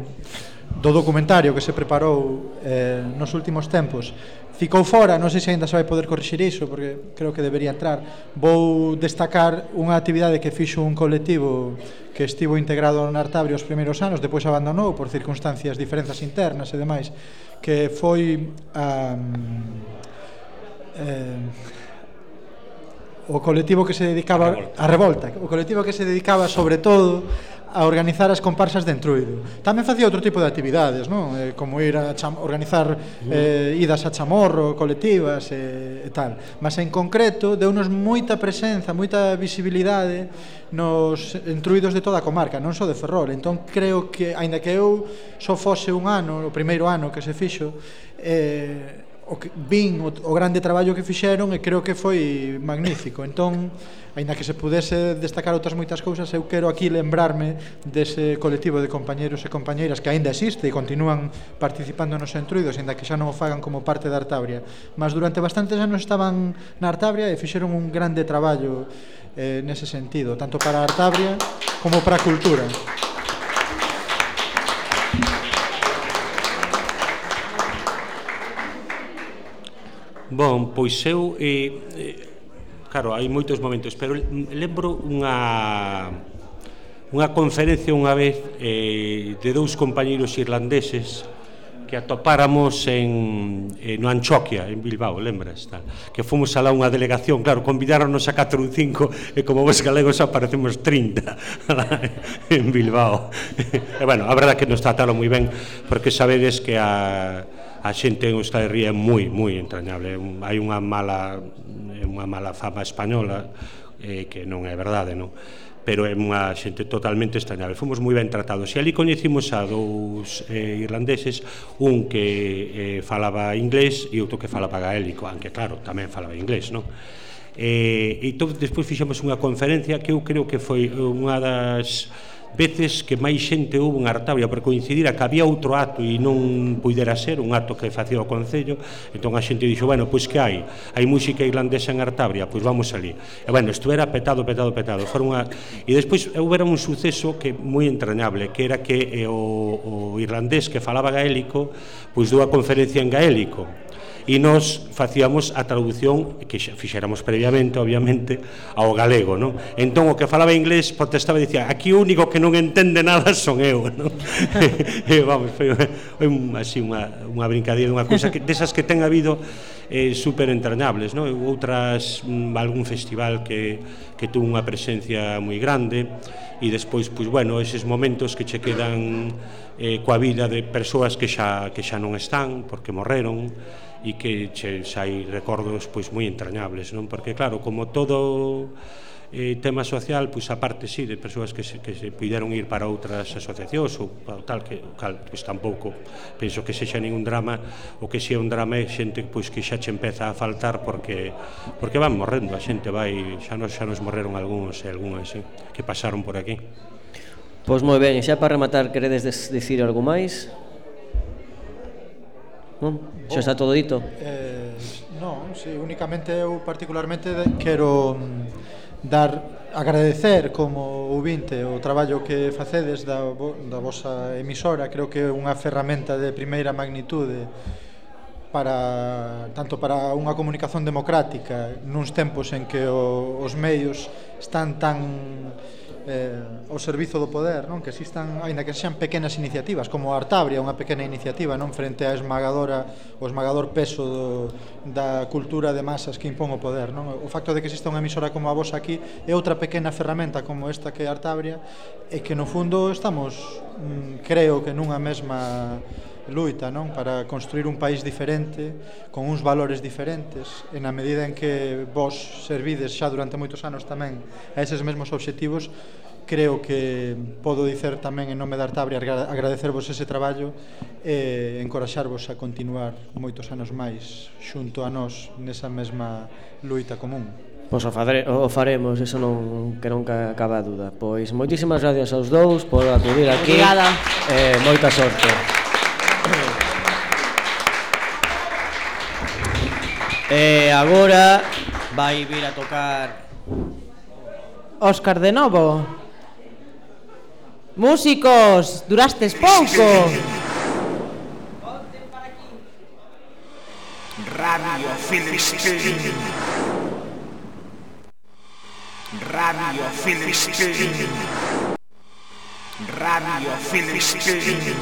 do documentario que se preparou eh, nos últimos tempos ficou fora, non sei se aínda se vai poder corrixir iso porque creo que debería entrar vou destacar unha actividade que fixo un colectivo que estivo integrado no Artabria os primeiros anos depois abandonou por circunstancias diferenzas internas e demais que foi a eh, o colectivo que se dedicaba a revolta. a revolta, o colectivo que se dedicaba sobre todo a organizar as comparsas de Entruido. Tamén facía outro tipo de actividades, non? Eh, como ir a cham organizar eh, idas a chamorro, colectivas e e tal. Mas en concreto deunos moita presenza, moita visibilidade nos entruidos de toda a comarca, non só de Ferrol. Entón creo que, aínda que eu só fose un ano, o primeiro ano que se fixo, eh, o que, vin o, o grande traballo que fixeron e creo que foi magnífico. Entón, aínda que se pudese destacar outras moitas cousas, eu quero aquí lembrarme dese colectivo de compañeiros e compañeiras que aínda existe e continúan participando nos entruidos, aínda que xa non o fagan como parte da Artabria. Mas durante bastantes anos estaban na Artabria e fixeron un grande traballo eh, nese sentido, tanto para a Artabria como para a cultura. Bon, pois eu eh, eh Claro, hai moitos momentos, pero lembro unha unha conferencia unha vez eh, de dous compañeiros irlandeses que atopáramos en, en no Anchoquia, en Bilbao, lembras? Tal? Que fomos a la unha delegación, claro, convidáronos a 4 ou 5 e como vos galegos aparecemos 30 en Bilbao. e bueno, a verdad que nos trataron moi ben, porque sabedes que a a xente en Euskal Herria é moi, moi entrañable. Hai unha mala, unha mala fama española eh, que non é verdade, non? pero é unha xente totalmente extrañable. Fomos moi ben tratados. E ali coñecimos a dous eh, irlandeses, un que eh, falaba inglés e outro que falaba gaélico, aunque claro, tamén falaba inglés, non? Eh, e to, despois fixemos unha conferencia que eu creo que foi unha das veces que máis xente houve en Artabria por coincidir a que había outro acto e non puidera ser un acto que facía o Concello entón a xente dixo, bueno, pois que hai? hai música irlandesa en Artabria, pois vamos ali e bueno, estuvera petado, petado, petado. Foron unha... e despois houbera un suceso que moi entrañable, que era que eh, o, o irlandés que falaba gaélico pois dou a conferencia en gaélico e nós facíamos a traducción que xa fixéramos previamente, obviamente, ao galego, non? Entón, o que falaba inglés protestaba e dicía, aquí o único que non entende nada son eu, non? e, vamos, foi, foi un, así unha, unha brincadeira, unha cousa que, desas que ten habido eh, super entrañables, non? Outras, mm, algún festival que, que tuvo unha presencia moi grande, e despois, pois, bueno, eses momentos que che quedan eh, coa vida de persoas que xa, que xa non están, porque morreron, e que che, xa hai recordos pois moi entrañables, non? Porque claro, como todo eh, tema social, pois a parte sí de persoas que se, que se puideron ir para outras asociacións ou tal que cal, pois tampouco penso que sexa ningún drama, o que si é un drama é xente pois que xa che empeza a faltar porque porque van morrendo, a xente vai, xa nos xa nos morreron algúns e algunhas, sí, que pasaron por aquí. Pois moi ben, e xa para rematar queredes dicir algo máis? Non? Xa está todo dito. Eh, non, si, sí, únicamente eu particularmente quero mm, dar agradecer como ouvinte o traballo que facedes da, da vosa emisora, creo que é unha ferramenta de primeira magnitude para tanto para unha comunicación democrática nuns tempos en que o, os medios están tan eh, ao servizo do poder, non? que existan, aínda que sexan pequenas iniciativas, como Artabria, unha pequena iniciativa, non frente á esmagadora, o esmagador peso do, da cultura de masas que impón o poder. Non? O facto de que exista unha emisora como a vosa aquí é outra pequena ferramenta como esta que é Artabria, e que no fundo estamos, mm, creo que nunha mesma luita non para construir un país diferente con uns valores diferentes e na medida en que vos servides xa durante moitos anos tamén a eses mesmos obxectivos creo que podo dicer tamén en nome da Artabria agradecervos ese traballo e encoraxarvos a continuar moitos anos máis xunto a nós nesa mesma luita común. Pois o, fadre, o faremos, eso non que nunca acaba a duda. Pois moitísimas gracias aos dous por acudir aquí. Obrigada. Eh, moita sorte. E agora vai vir a tocar Óscar de novo. Músicos, durastes pouco. Radio Filispín. Radio Filispín. Radio Filispín.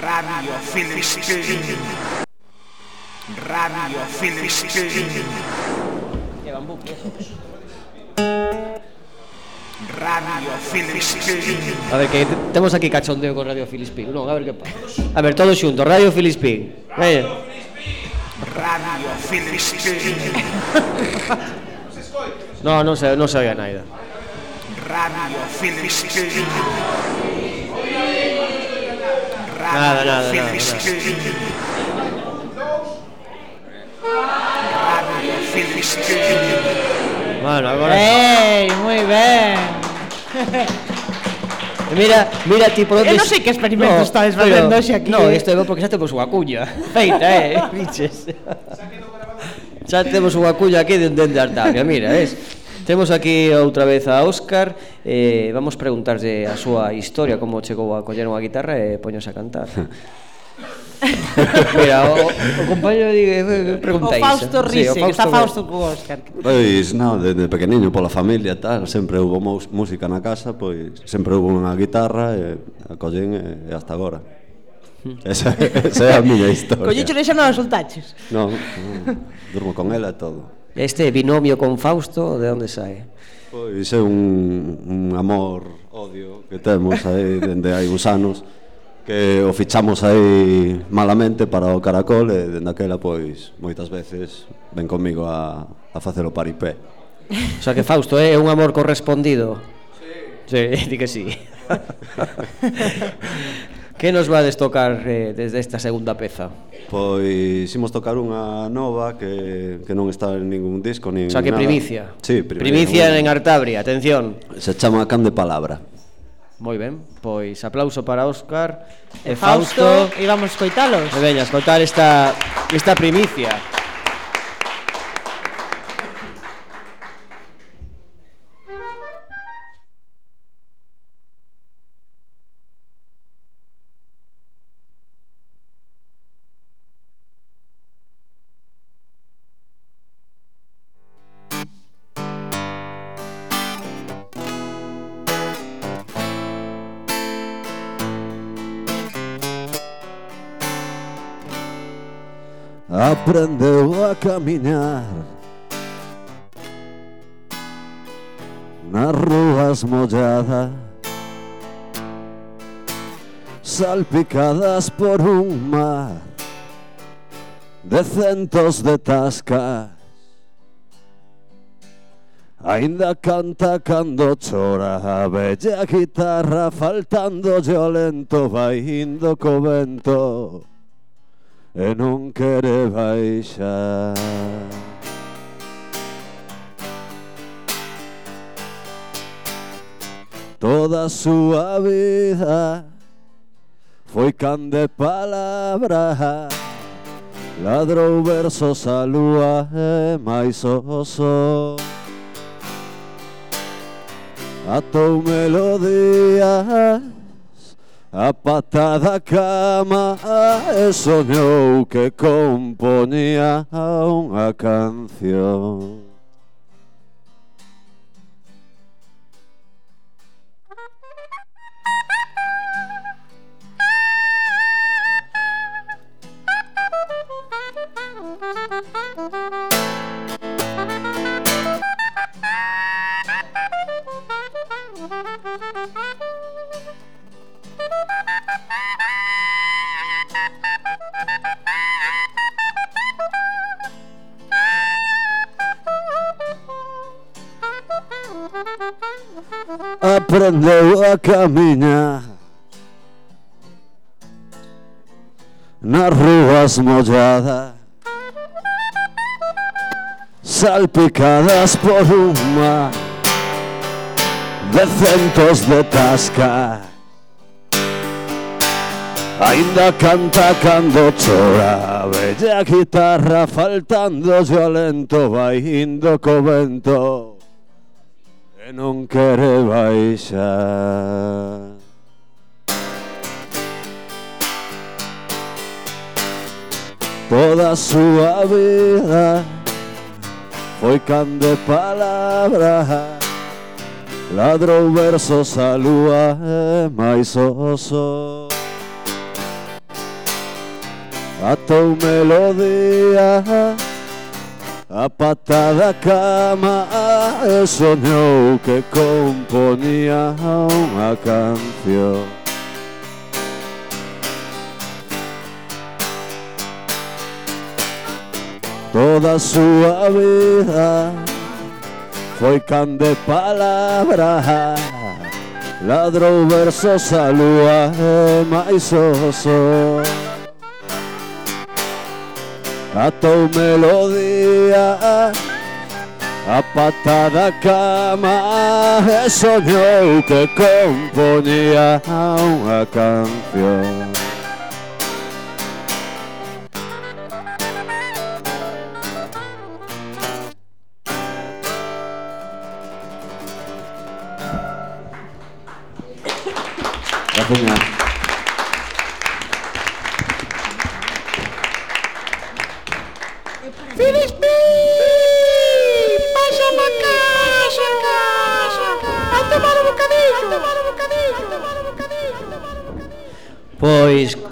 Radio Filispín. Radio Filispín. Llevan bucles. Radio Filispín. A ver, que temos aquí cachondeo con Radio Filispín Non, a ver que pasa A ver, todos xuntos, Radio Filispín Veña Radio Filispín. No, non se, non se oía nada Radio Filispín. Nada, nada, nada, Filispín. Bueno, agora... Ei, moi ben. Mira, mira ti por onde... Eu eh, non sei que experimento no, estades facendo hoxe aquí. No, isto é porque xa temos unha cuña. Feita, eh, biches. xa temos unha cuña aquí de un dende mira, ves? Temos aquí outra vez a Óscar eh, Vamos preguntarlle a súa historia Como chegou a coller unha guitarra eh, e poñose a cantar Mira, o, o compañero di pregunta O Fausto Rise, sí, o Fausto que está Fausto co Óscar. Pois, non, desde pequeniño pola familia tal, sempre houve música na casa, pois sempre houve unha guitarra e a collín e, e hasta agora. Hmm. Esa, esa é a miña historia. Collicho xa non soltaches. Non, non, durmo con ela e todo. Este binomio con Fausto, de onde sae? Pois é un, un amor, odio que temos aí dende hai uns anos que o fichamos aí malamente para o Caracol e dende aquela pois moitas veces ven comigo a, a facer o paripé. O sea que Fausto eh, é eh, un amor correspondido. Sí. Sí, di que sí. que nos vades tocar eh, desde esta segunda peza? Pois imos tocar unha nova que, que non está en ningún disco nin O sea que nada. primicia. Sí, primicia, primicia en Artabria, atención. Se chama Can de Palabra. Moi ben, pois aplauso para Óscar e Fausto, Fausto e vamos coitalos. E veña, escoitar esta esta primicia. aprendeu a camiñar nas rúas molladas salpicadas por un mar de centos de tascas. Ainda canta cando chora a bella guitarra faltando o lento vai indo co vento e non quere baixar. Toda a súa vida foi can de palabra Ladrou versos a lúa e máis o sol Atou melodías A pata da cama e soñou que componía unha canción. A camiñar nas molladas salpicadas por un mar de centos de tascas Ainda canta cando chora bella guitarra faltando o lento vai indo co vento e non quere baixar. Toda a súa vida foi can de palabra Ladrou versos a lúa eh, e máis o sol Atou melodía A patada cama e soñou que componía unha canción. Toda a súa vida foi can de palabra Ladrou versos a lúa e máis osos a tua melodía A pata da cama e soñou que componía unha canción Gracias.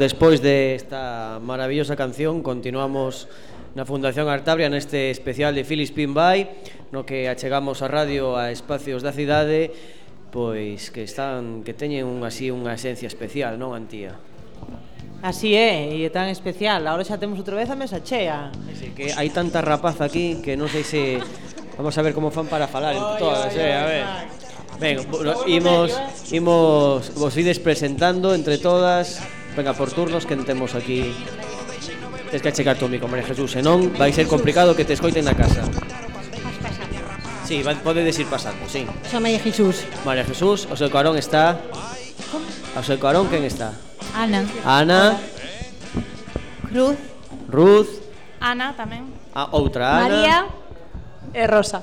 despois de maravillosa canción continuamos na Fundación Artabria neste especial de Phyllis Pinbay no que achegamos a radio a espacios da cidade pois que están que teñen un así unha esencia especial, non Antía? Así é, e é tan especial. Agora xa temos outra vez a mesa chea. Así que hai tanta rapaz aquí que non sei se vamos a ver como fan para falar entre todas, eh, a ver. Ben, imos, imos, vos ides presentando entre todas. Venga, por turnos que temos aquí. Tens que achegar tú mico, María Jesús Senón vai ser complicado que te escoiten na casa. Sí, va, podedes ir pasando, sí. Xa María Jesús. María Jesús, o seu carón está. O seu carón, quen está? Ana. Ana. Cruz. Ruth. Ana tamén A ah, outra Ana. María. E Rosa.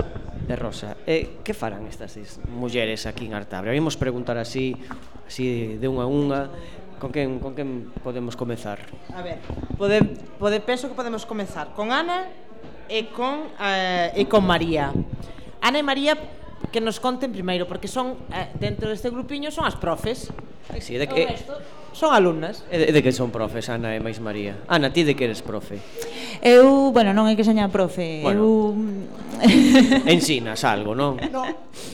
E Rosa. Eh, e que farán estas mulleres aquí en Artabria? Vimos preguntar así, así de unha a unha Con quen, con quen podemos comezar? A ver, pode, pode, penso que podemos comezar con Ana e con, eh, e con María. Ana e María que nos conten primeiro, porque son eh, dentro deste grupiño son as profes. Sí, de que... Son alumnas. E de, de que son profes, Ana e máis María? Ana, ti de que eres profe? Eu, bueno, non é que seña profe, bueno, eu... ensinas algo, non? No,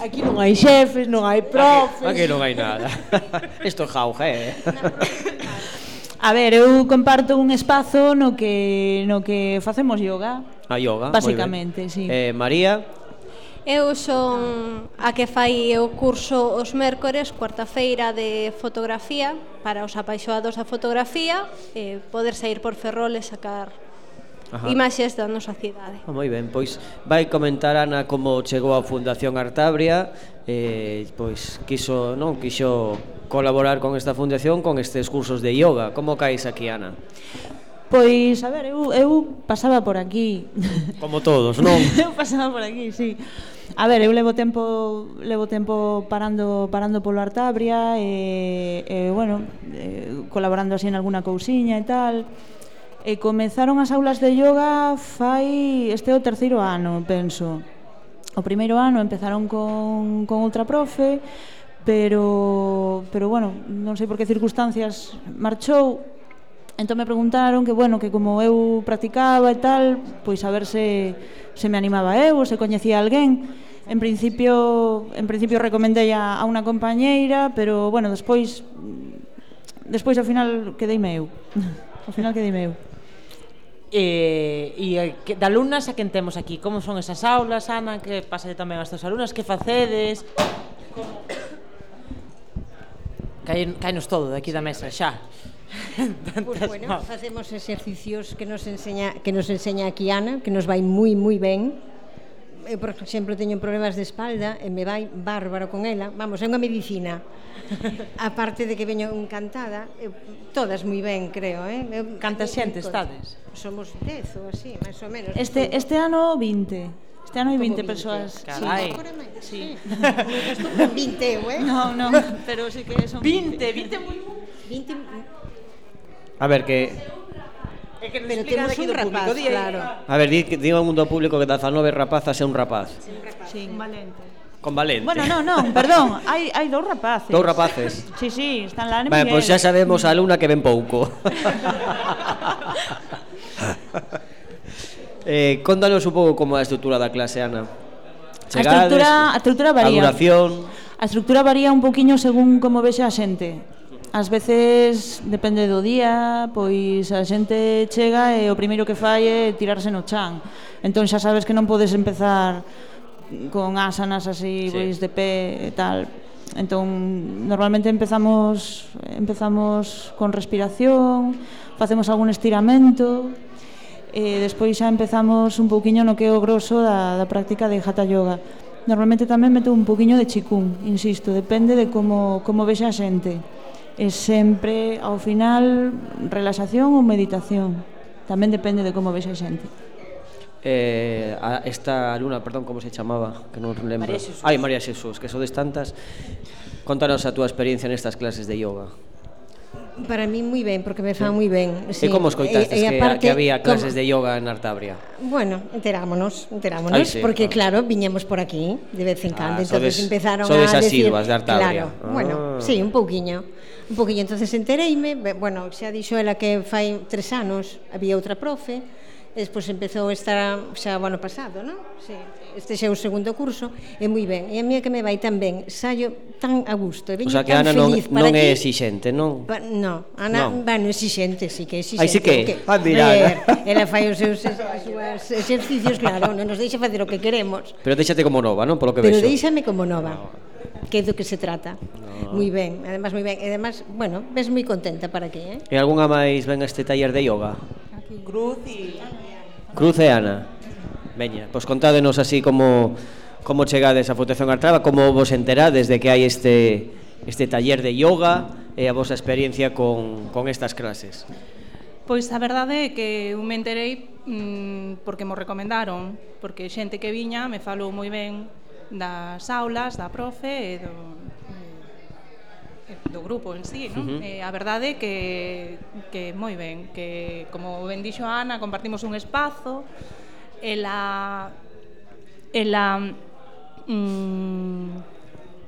aquí non hai xefes, non hai profes. Aquí, aquí non hai nada. Isto é jauja, eh? A ver, eu comparto un espazo no que no que facemos yoga. A yoga, basicamente, si. Sí. Eh, María, Eu son a que fai o curso os mércores, cuarta feira de fotografía, para os apaixoados da fotografía, e poder sair por Ferrol e sacar Ajá. imaxes da nosa cidade. Ah, moi ben, pois vai comentar Ana como chegou a Fundación Artabria, eh, pois quiso, non, quixo colaborar con esta fundación con estes cursos de yoga. Como caís aquí, Ana? Pois, a ver, eu, eu pasaba por aquí. Como todos, non? eu pasaba por aquí, sí. A ver, eu levo tempo levo tempo parando parando polo Artabria e, e bueno, e, colaborando así en alguna cousiña e tal. E comezaron as aulas de yoga fai este o terceiro ano, penso. O primeiro ano empezaron con, con outra profe, pero, pero bueno, non sei por que circunstancias marchou, entón me preguntaron que bueno, que como eu practicaba e tal, pois a ver se se me animaba eu, se coñecía alguén En principio, en principio recomendei a, a unha compañeira, pero bueno, despois despois ao final quedeime eu. ao final quedeime eu. Eh, e que, de alumnas a quen temos aquí? Como son esas aulas, Ana? Que pasade tamén as teus alumnas? Que facedes? Caen, caenos todo de aquí da mesa, xa. Pues bueno, facemos exercicios que nos enseña que nos enseña aquí Ana, que nos vai moi moi ben eu por exemplo teño problemas de espalda e me vai bárbaro con ela, vamos, é unha medicina. a parte de que veño encantada, eu, todas moi ben, creo, eh? Eu, Canta xente estades? Somos 10 ou así, máis ou menos. Este, este ano 20. Este ano hai 20, 20 persoas. Eh, carai. Sí. sí. Estou con 20 eu, eh? No, no, pero sí que son 20. 20, 20 moi... 20... Mm. A ver, que É que Pero temos un rapaz, público, claro. A ver, di, di ao mundo público que 19 rapazas é un rapaz. Sí, un rapaz, sí. un valente. Con Valente. Bueno, non, non, perdón, hai, hai dous rapaces. Dous rapaces. Sí, sí, están lá en vale, Pois pues xa sabemos a luna que ven pouco. eh, contanos un pouco como é a estrutura da clase, Ana. Chegades, a estrutura, a estrutura varía. A duración... A estrutura varía un pouquiño según como vexe a xente. Ás veces, depende do día, pois a xente chega e o primeiro que fai é tirarse no chan. Entón xa sabes que non podes empezar con asanas así, sí. pois de pé e tal. Entón, normalmente empezamos empezamos con respiración, facemos algún estiramento, e despois xa empezamos un pouquiño no que é o grosso da, da práctica de Hatha Yoga. Normalmente tamén meto un pouquiño de chikung, insisto, depende de como, como vexe a xente e sempre ao final relaxación ou meditación. Tamén depende de como veis a xente. Eh, a esta alumna, perdón, como se chamaba, que non lembro. María Jesús. Ai, María Jesús, que sodes tantas. Contanos a túa experiencia nestas clases de yoga. Para mí moi ben, porque me fan moi ben. Sí. E como escoitastes e, e aparte, que, había clases como... de yoga en Artabria? Bueno, enterámonos, enterámonos, Ay, sí, porque claro. claro, viñemos por aquí de vez en ah, cando, ah, entonces sodes, empezaron sodes a decir... Sodes asiduas de Artabria. Claro, ah. bueno, sí, un pouquiño un poquinho. entonces entereime, bueno, xa dixo ela que fai tres anos había outra profe, e despois empezou esta xa o ano pasado, non? Sí. Este xa é o segundo curso, e moi ben. E a mí que me vai tan ben, saio tan a gusto, e veño o sea, que tan Ana non, feliz non que... é exixente, non? Pa, no, Ana, non. bueno, exixente, sí que é exixente. Aí sí que, ah, mira, eh, ela fai os seus os seus exercicios, claro, non nos deixa facer o que queremos. Pero déxate como nova, non? Polo que Pero vexo. Pero déxame como nova. Ah, no que é do que se trata. No. Moi ben, además moi ben. E además, bueno, ves moi contenta para aquí, eh? E algunha máis ven a este taller de yoga? Aquí. Cruz e... Cruz e Ana. Veña, pois contádenos así como como chegades a Fundación Artrava, como vos enterades de que hai este este taller de yoga e a vosa experiencia con, con estas clases. Pois a verdade é que eu me enterei mmm, porque mo recomendaron, porque xente que viña me falou moi ben das aulas, da profe e do, do grupo en sí, non? Uh -huh. eh, a verdade que, que moi ben, que como ben dixo a Ana, compartimos un espazo, ela, ela mm,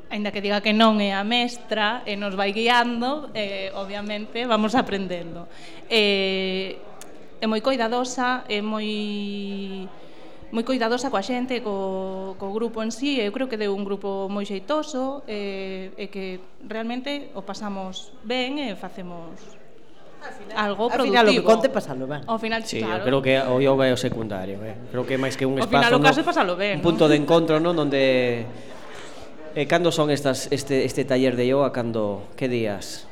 Ainda que diga que non é a mestra e nos vai guiando, eh, obviamente vamos aprendendo. Eh, é moi coidadosa, é moi moi cuidadosa coa xente, co, co grupo en sí, eu creo que deu un grupo moi xeitoso e, e que realmente o pasamos ben e facemos final, algo productivo. Final o que conte pasalo ben. Ao final, sí, claro. creo que o yoga é o secundario, eh? creo que máis que un espazo, final, o caso no, pasalo ben, un punto de encontro, non, onde eh, cando son estas este este taller de yoga, cando que días?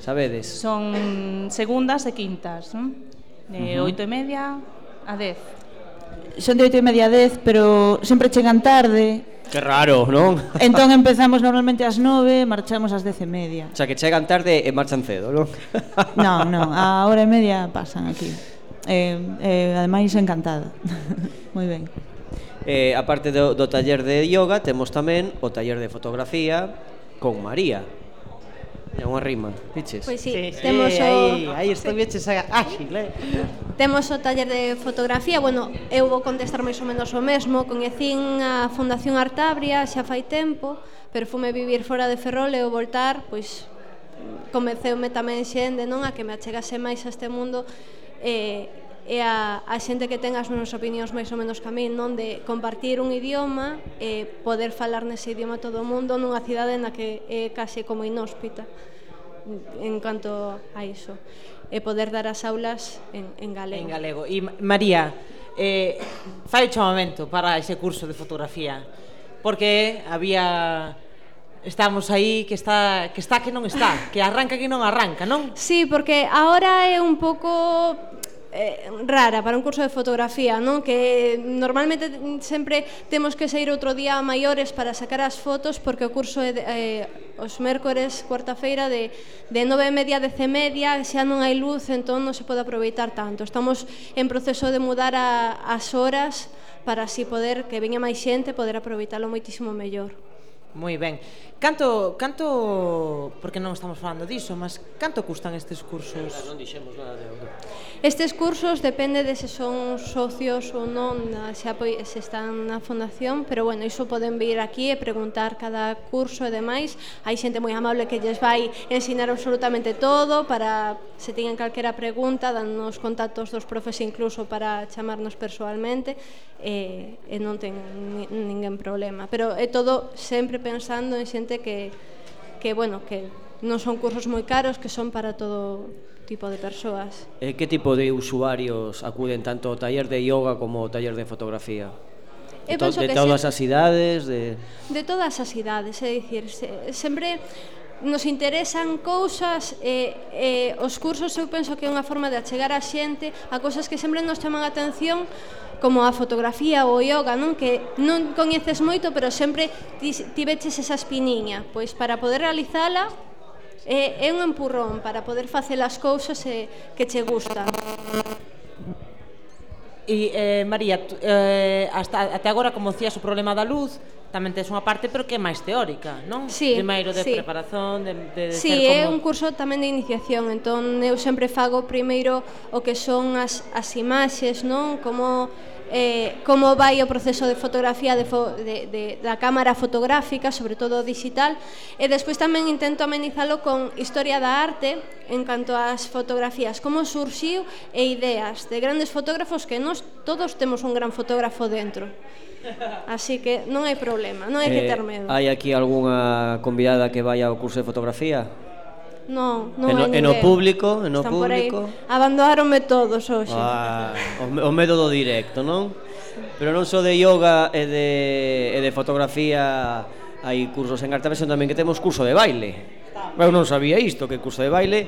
Sabedes? Son segundas e quintas, non? De uh -huh. e media a 10 son de 8 e media a 10, pero sempre chegan tarde. Que raro, non? entón empezamos normalmente ás 9, marchamos ás 10 e media. O sea, que chegan tarde e marchan cedo, non? non, non, a hora e media pasan aquí. Eh, eh, ademais, encantada. Moi ben. Eh, aparte do, do taller de yoga, temos tamén o taller de fotografía con María. É unha rima, viches? Pois pues sí, sí, temos o... Aí, aí estuveches a... Ah, xile. Temos o taller de fotografía, bueno, eu vou contestar máis ou menos o mesmo, coñecín a Fundación Artabria xa fai tempo, pero fume vivir fora de Ferrol e o voltar, pois convenceume tamén xente, non, a que me achegase máis a este mundo e, e a, a xente que ten as mesmas opinións máis ou menos que a mí, non de compartir un idioma e poder falar nese idioma todo o mundo nunha cidade na que é case como inhóspita en canto a iso e poder dar as aulas en, en galego. En galego. E María, eh, fai o chamamento para ese curso de fotografía, porque había estamos aí que está que está que non está, que arranca que non arranca, non? Sí, porque agora é un pouco eh, rara para un curso de fotografía, non? Que normalmente sempre temos que sair outro día a maiores para sacar as fotos porque o curso é de, eh, os mércores, cuarta feira de, de nove e media a 10 e media, xa non hai luz, entón non se pode aproveitar tanto. Estamos en proceso de mudar a, as horas para así poder que veña máis xente poder aproveitalo moitísimo mellor. Moi ben. Canto, canto, porque non estamos falando diso, mas canto custan estes cursos? Non dixemos nada de Estes cursos depende de se son socios ou non, se, apoi, se están na fundación, pero bueno, iso poden vir aquí e preguntar cada curso e demais. Hai xente moi amable que lles vai ensinar absolutamente todo para se teñen calquera pregunta, dannos contactos dos profes incluso para chamarnos persoalmente e, e non ten ninguén problema. Pero é todo sempre pensando en xente que que bueno, que non son cursos moi caros, que son para todo tipo de persoas. E que tipo de usuarios acuden tanto ao taller de yoga como ao taller de fotografía? Eu penso de, to de todas se... as idades, de De todas as idades, é dicir, se, sempre nos interesan cousas e, e os cursos eu penso que é unha forma de achegar a xente a cousas que sempre nos chaman a atención como a fotografía ou o yoga, non? Que non coñeces moito, pero sempre tiveches esa espiniña, pois para poder realizala É, é un empurrón para poder facer as cousas e, que che gustan. E, eh, María, eh, hasta, até agora, como decías, o problema da luz tamén tes unha parte, pero que é máis teórica, non? Sí, Primeiro de sí. preparación, de, de Sí, como... é un curso tamén de iniciación, entón eu sempre fago primeiro o que son as, as imaxes, non? Como eh, como vai o proceso de fotografía de, fo de, de, da cámara fotográfica, sobre todo digital, e despois tamén intento amenizalo con historia da arte en canto ás fotografías, como surxiu e ideas de grandes fotógrafos que nós todos temos un gran fotógrafo dentro. Así que non hai problema, non hai eh, que ter medo. Hai aquí algunha convidada que vai ao curso de fotografía? Non, non e no, e no público, e no Están público. Abandonáronme todos hoxe. Ah, o, o medo do directo, non? Pero non só de yoga e de e de fotografía hai cursos en Artavesión tamén que temos curso de baile. Eu non sabía isto, que curso de baile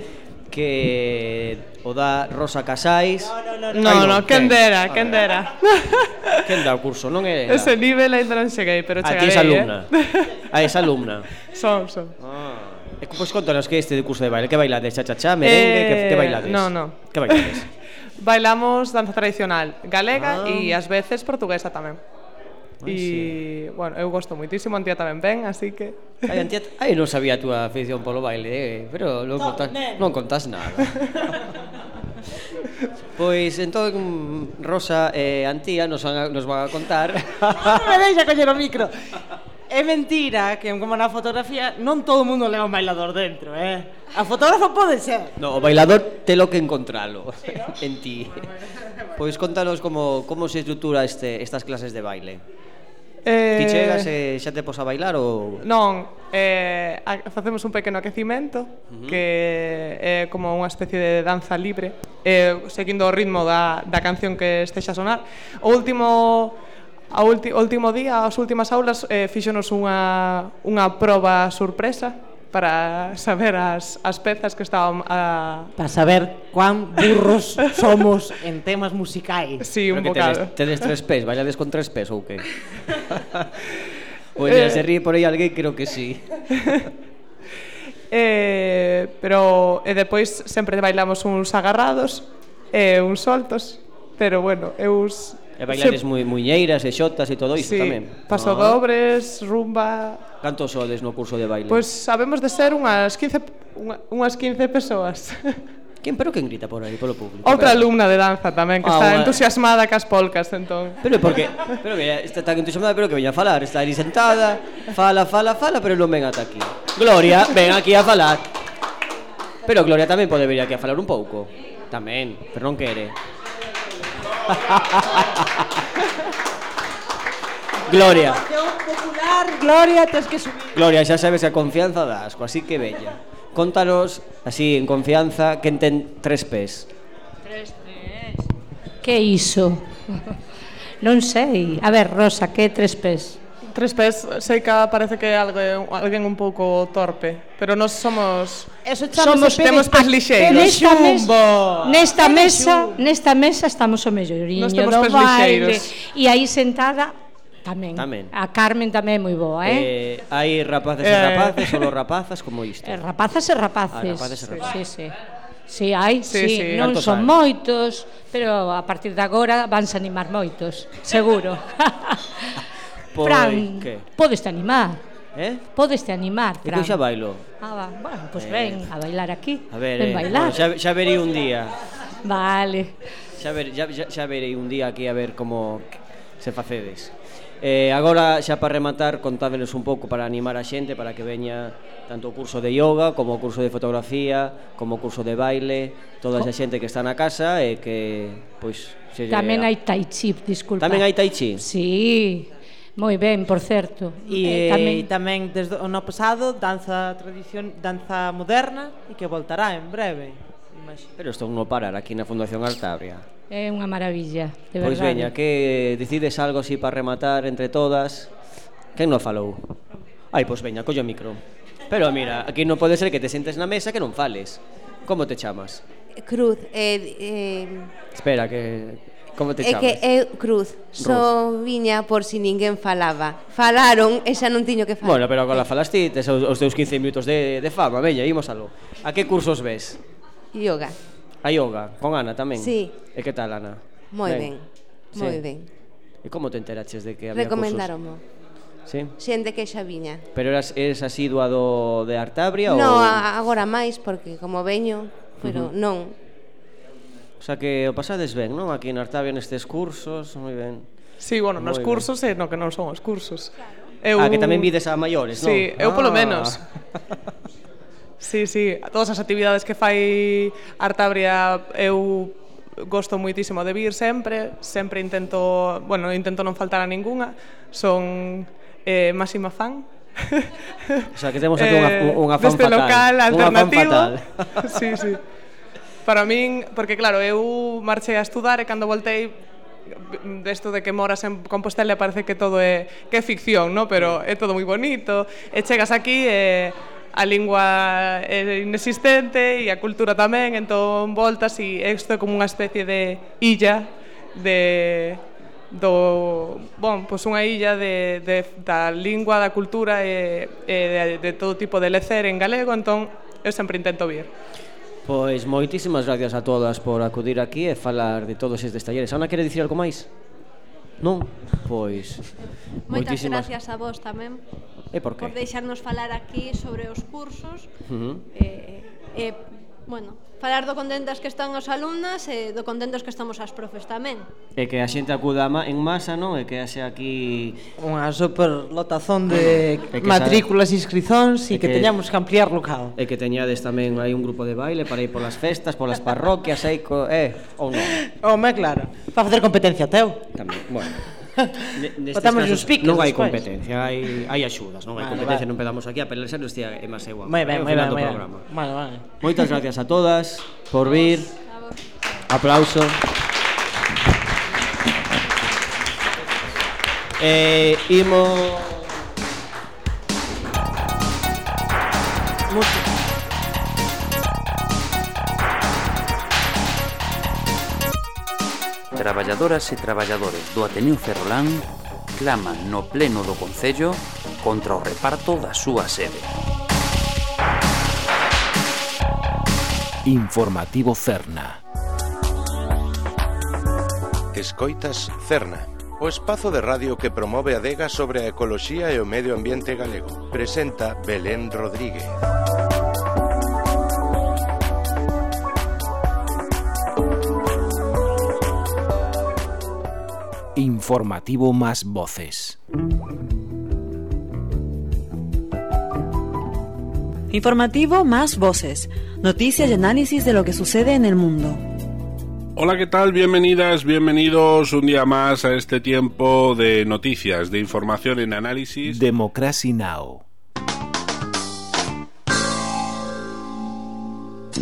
que o da Rosa Casais. No, no, no, no, no quen dera, quen dera. Quen dá o curso, non é? Ese nivel ainda non cheguei, pero chegarei. A ti é eh. alumna. Eh? A esa alumna. Son, son. Ah. E, pois contanos que este de curso de baile, que bailades? Cha, cha, cha, merengue, eh, que, que eh, bailades? No, no. Que bailades? Bailamos danza tradicional galega e ah. ás veces portuguesa tamén. E, bueno, eu gosto moitísimo, Antía tamén ben, así que... Ai, Antía, ai, non sabía a túa afición polo baile, eh? pero non, contas, non contas nada. Pois entón Rosa e eh, Antía nos, van a, nos van a contar. non me deixa coñer o micro. É mentira que como na fotografía non todo o mundo leva un bailador dentro, eh? A fotógrafo pode ser. No, o bailador telo que encontralo sí, en ti. Ah, bueno, bueno. Pois contanos como como se estrutura este estas clases de baile. Eh... Ti chegas e xa te pos a bailar ou...? Non, eh, facemos un pequeno aquecimento uh -huh. que é como unha especie de danza libre eh, seguindo o ritmo da, da canción que estexa a sonar. O último A ulti, último día, as últimas aulas, eh, fíxonos unha, unha proba sorpresa para saber as, as pezas que estaban a... Para saber cuán burros somos en temas musicais. Sí, un Pero bocado. Tedes, tedes tres pés, bailades con tres pés ou que? Pois eh... se ríe por aí alguén, creo que sí. eh, pero e depois sempre bailamos uns agarrados e eh, uns soltos, pero bueno, eu E bailades sí. moi muñeiras e xotas e todo iso sí. tamén. Pasodobres, ah. rumba... Cantos sodes no curso de baile? Pois pues, sabemos de ser unhas 15, unha, unhas 15 persoas. Quen, pero quen grita por aí, polo público? Outra pero... alumna de danza tamén, que ah, está una... entusiasmada cas polcas, entón. Pero porque, pero que está tan entusiasmada, pero que veña a falar, está aí sentada, fala, fala, fala, pero non ven ata aquí. Gloria, ven aquí a falar. Pero Gloria tamén pode vir aquí a falar un pouco. Tamén, pero non quere. Gloria. Popular, Gloria, tens que subir. Gloria, xa sabes a confianza da asco, así que bella. Contanos, así, en confianza, quen ten tres pés. Tres pés. Que iso? Non sei. A ver, Rosa, que tres pés? Tres pés, sei que parece que algo alguén un pouco torpe, pero nós somos Eso somos pere, temos pés lixeiros. Nesta Xumbo. Nesta mesa, nesta mesa estamos o melloriño do pés baile. E aí sentada Tamén. tamén. A Carmen tamén é moi boa, eh? eh hai rapaces eh. e rapaces, solo rapazas como isto. Eh, rapazas e rapaces. Ah, rapaces e rapaces. Sí, sí. Sí, hai, sí, sí, sí. non Altos son hai. moitos, pero a partir de agora vanse animar moitos, seguro. Pois, Fran, que? podeste animar. Eh? Podes te animar, Fran. E que xa bailo. Ah, va. Bueno, pois pues eh. ven a bailar aquí. A ver, ven eh. bailar. Bueno, xa, xa verei un día. Vale. Xa, ver, xa, xa, xa verei un día aquí a ver como se facedes. Eh, agora xa para rematar contádenos un pouco para animar a xente para que veña tanto o curso de yoga como o curso de fotografía, como o curso de baile, toda esa xente que está na casa e que pois se Tamén hai tai chi, disculpa. Tamén hai tai chi? Sí. Moi ben, por certo. E eh, tamén, tamén desde o ano pasado danza tradición, danza moderna e que voltará en breve. Imagino. Pero estou non parar aquí na Fundación Artabria. É unha maravilla, de pois verdade. Pois veña, que decides algo así para rematar entre todas. Quen non falou? Ai, pois veña, collo o micro. Pero mira, aquí non pode ser que te sentes na mesa que non fales. Como te chamas? Cruz. Eh, eh... Espera, que Como te chamas? É que eu, Cruz, só viña por si ninguén falaba. Falaron e xa non tiño que falar. Bueno, pero agora falaste, tes os, os teus 15 minutos de, de fama, veña, imos algo. A que cursos ves? Yoga. A yoga, con Ana tamén? Sí. E que tal, Ana? Moi ben, ben. moi ben. E como te enteraches de que había Recomendaron cursos? Recomendaronmo. Sí. Xente que xa viña. Pero eras, eres asidua do, de Artabria? No, ou... agora máis, porque como veño, pero uh -huh. non, O sea que o pasades ben, non? Aquí en Artavia nestes cursos, moi ben. Sí, bueno, moi nos ben. cursos e no que non son os cursos. Claro. Eu... Ah, que tamén vides a maiores, non? Sí, eu polo ah. menos. sí, sí, todas as actividades que fai Artabria eu gosto moitísimo de vir sempre, sempre intento, bueno, intento non faltar a ningunha, son eh, máxima fan, o sea, que temos aquí eh, unha, unha fan fatal. local alternativo. Unha fan fatal. sí, sí para min, porque claro, eu marchei a estudar e cando voltei desto de que moras en Compostela parece que todo é que é ficción, no? pero é todo moi bonito, e chegas aquí e a lingua é inexistente e a cultura tamén, entón voltas e isto é como unha especie de illa de do, bon, pois unha illa de, de, da lingua, da cultura e, e de, de todo tipo de lecer en galego, entón eu sempre intento vir. Pois moitísimas gracias a todas por acudir aquí e falar de todos estes talleres. Ana quere dicir algo máis? Non? Pois Moitas moitísimas... gracias a vos tamén. E por que? Por deixarnos falar aquí sobre os cursos. Uh -huh. eh, eh, bueno, falar do contentas que están os alumnas e do contentos que estamos as profes tamén. E que a xente acuda en masa, non? E que haxe aquí... Unha superlotazón de e que matrículas e inscrizóns e que, que teñamos que ampliar local. E que teñades tamén hai un grupo de baile para ir polas festas, polas parroquias, aí co... Eh, ou non? Home, claro. Para facer competencia, teu. Tamén, bueno. Nestes Botamos casos, piques Non hai competencia, hai, hai axudas, non hai vale, competencia, vale. non pedamos aquí a pelear nos tía é máis igual. Moi ben, moi ben, moi ben. Vale, vale. Moitas gracias a todas por vir. Aplauso. Eh, imo Música. Traballadoras e traballadores do Ateneo Ferrolán claman no pleno do Concello contra o reparto da súa sede. Informativo Cerna. Escoitas Cerna, o espazo de radio que promove a Dega sobre a ecoloxía e o medio ambiente galego. Presenta Belén Rodríguez. Informativo Más Voces. Informativo Más Voces. Noticias y análisis de lo que sucede en el mundo. Hola, ¿qué tal? Bienvenidas, bienvenidos un día más a este tiempo de noticias, de información en análisis. Democracy Now!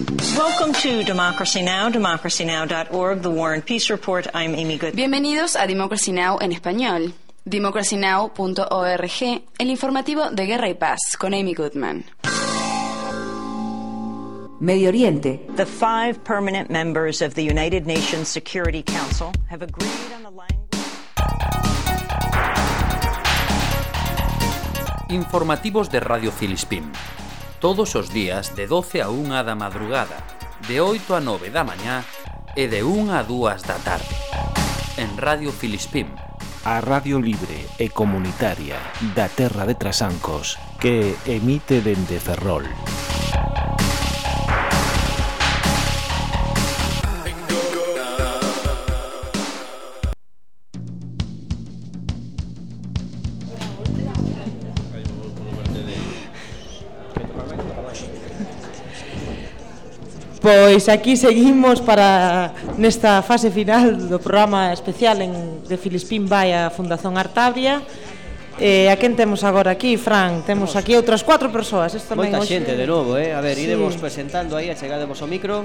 Welcome to Democracy Now!, democracynow.org, The War and Peace Report. I'm Amy Good. Bienvenidos a Democracy Now! en español. democracynow.org, el informativo de Guerra y Paz, con Amy Goodman. Medio Oriente. The five permanent members of the United Nations Security Council have agreed on the Informativos de Radio Filispín. todos os días de 12 a 1 da madrugada, de 8 a 9 da mañá e de 1 a 2 da tarde. En Radio Filispín, A radio libre e comunitaria da terra de Trasancos que emite dende Ferrol. Pois aquí seguimos para nesta fase final do programa especial en, de Filispín vai a Fundación Artabria. Eh, a quen temos agora aquí, Fran? Temos aquí outras cuatro persoas. Esta Moita hoxe... xente de novo, eh? A ver, sí. iremos presentando aí, achegademos ao micro.